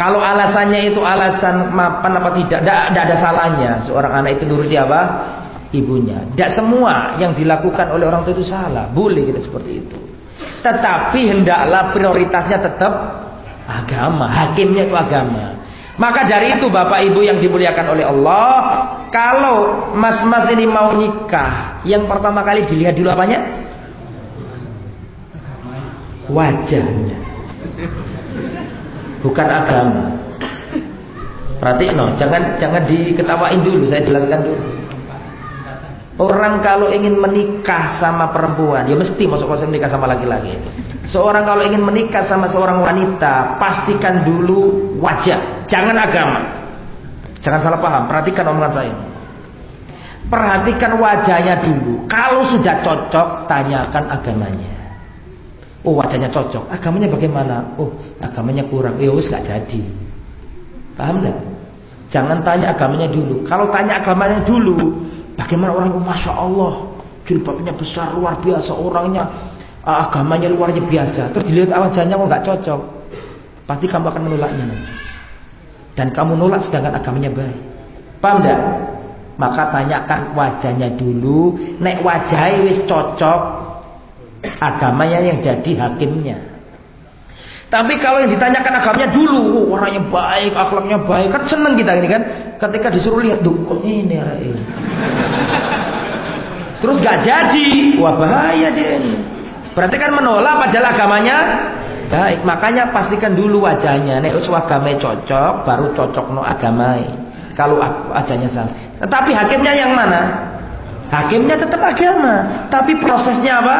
Kalau alasannya itu alasan mapan apa tidak, tidak ada salahnya. Seorang anak itu nuruti apa? Ibunya. Tidak semua yang dilakukan oleh orang tua itu salah. Boleh kita seperti itu. Tetapi hendaklah prioritasnya tetap agama. Hakimnya itu agama. Maka dari itu Bapak Ibu yang dimuliakan oleh Allah, kalau mas-mas ini mau nikah, yang pertama kali dilihat dulu apanya? Wajahnya. Bukan agama. Perhatiin no, jangan jangan diketawain dulu, saya jelaskan dulu. Orang kalau ingin menikah sama perempuan, ya mesti masuk masuk menikah sama laki-laki. Seorang kalau ingin menikah sama seorang wanita, pastikan dulu wajah, jangan agama. Jangan salah paham, perhatikan omongan saya. Perhatikan wajahnya dulu. Kalau sudah cocok, tanyakan agamanya. Oh wajahnya cocok, agamanya bagaimana? Oh agamanya kurang, ya wis gak jadi. Paham gak? Jangan tanya agamanya dulu. Kalau tanya agamanya dulu, Bagaimana orang itu? Masya Allah. Jilbabnya besar luar biasa. Orangnya ah, agamanya luar biasa. Terus dilihat wajahnya kok nggak cocok. Pasti kamu akan menolaknya nanti. Dan kamu nolak sedangkan agamanya baik. Paham gak? Maka tanyakan wajahnya dulu. Nek wajahnya wis cocok Agamanya yang jadi hakimnya tapi kalau yang ditanyakan agamanya dulu, oh, orangnya baik, akhlaknya baik, kan seneng kita ini kan. Ketika disuruh lihat, tuh ini ini. Terus gak jadi, wah bahaya dia ini. Berarti kan menolak padahal agamanya baik. Makanya pastikan dulu wajahnya. Nek us agamanya cocok, baru cocok no agamanya. Kalau wajahnya salah. Tetapi hakimnya yang mana? Hakimnya tetap agama, tapi prosesnya apa?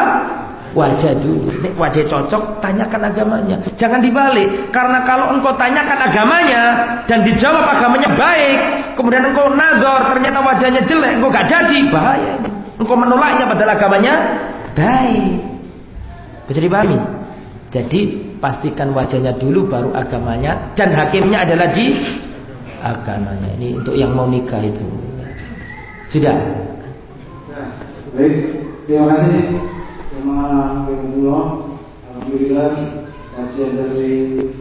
Wajah. Nek wajah cocok, tanyakan agamanya. Jangan dibalik. Karena kalau engkau tanyakan agamanya dan dijawab agamanya baik, kemudian engkau nazar ternyata wajahnya jelek, engkau gak jadi, bahaya. Engkau menolaknya padahal agamanya baik. Bisa dipahami? Jadi pastikan wajahnya dulu baru agamanya dan hakimnya adalah di agamanya. Ini untuk yang mau nikah itu. Sudah. Baik, terima kasih Alhamdulillah kajian dari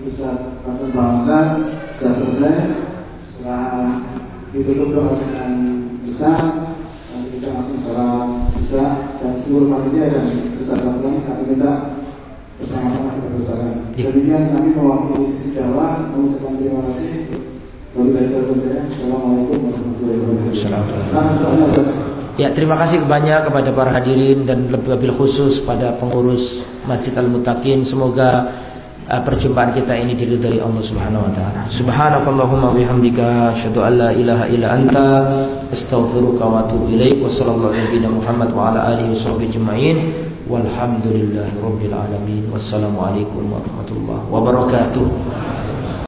Pusat Bantuan Bangsa sudah selesai. Setelah ditutup doa dengan besar nanti kita langsung sholat besar. Dan seluruh panitia dan Pusat Bantuan kami minta bersama-sama kita bersama. Demikian kami mewakili sisi Jawa. Mengucapkan terima kasih. Assalamualaikum warahmatullahi wabarakatuh. Ya terima kasih banyak kepada para hadirin dan lebih-lebih khusus pada pengurus Masjid Al Mutakin. Semoga uh, perjumpaan kita ini diridhai Allah Subhanahu wa taala. Subhanakallahumma bihamdika asyhadu an la ilaha illa anta astaghfiruka wa atubu ilaik. Wassallallahu wa ala alihi washabbihi ajmain. Walhamdulillahirabbil alamin. Wassalamualaikum warahmatullahi wabarakatuh.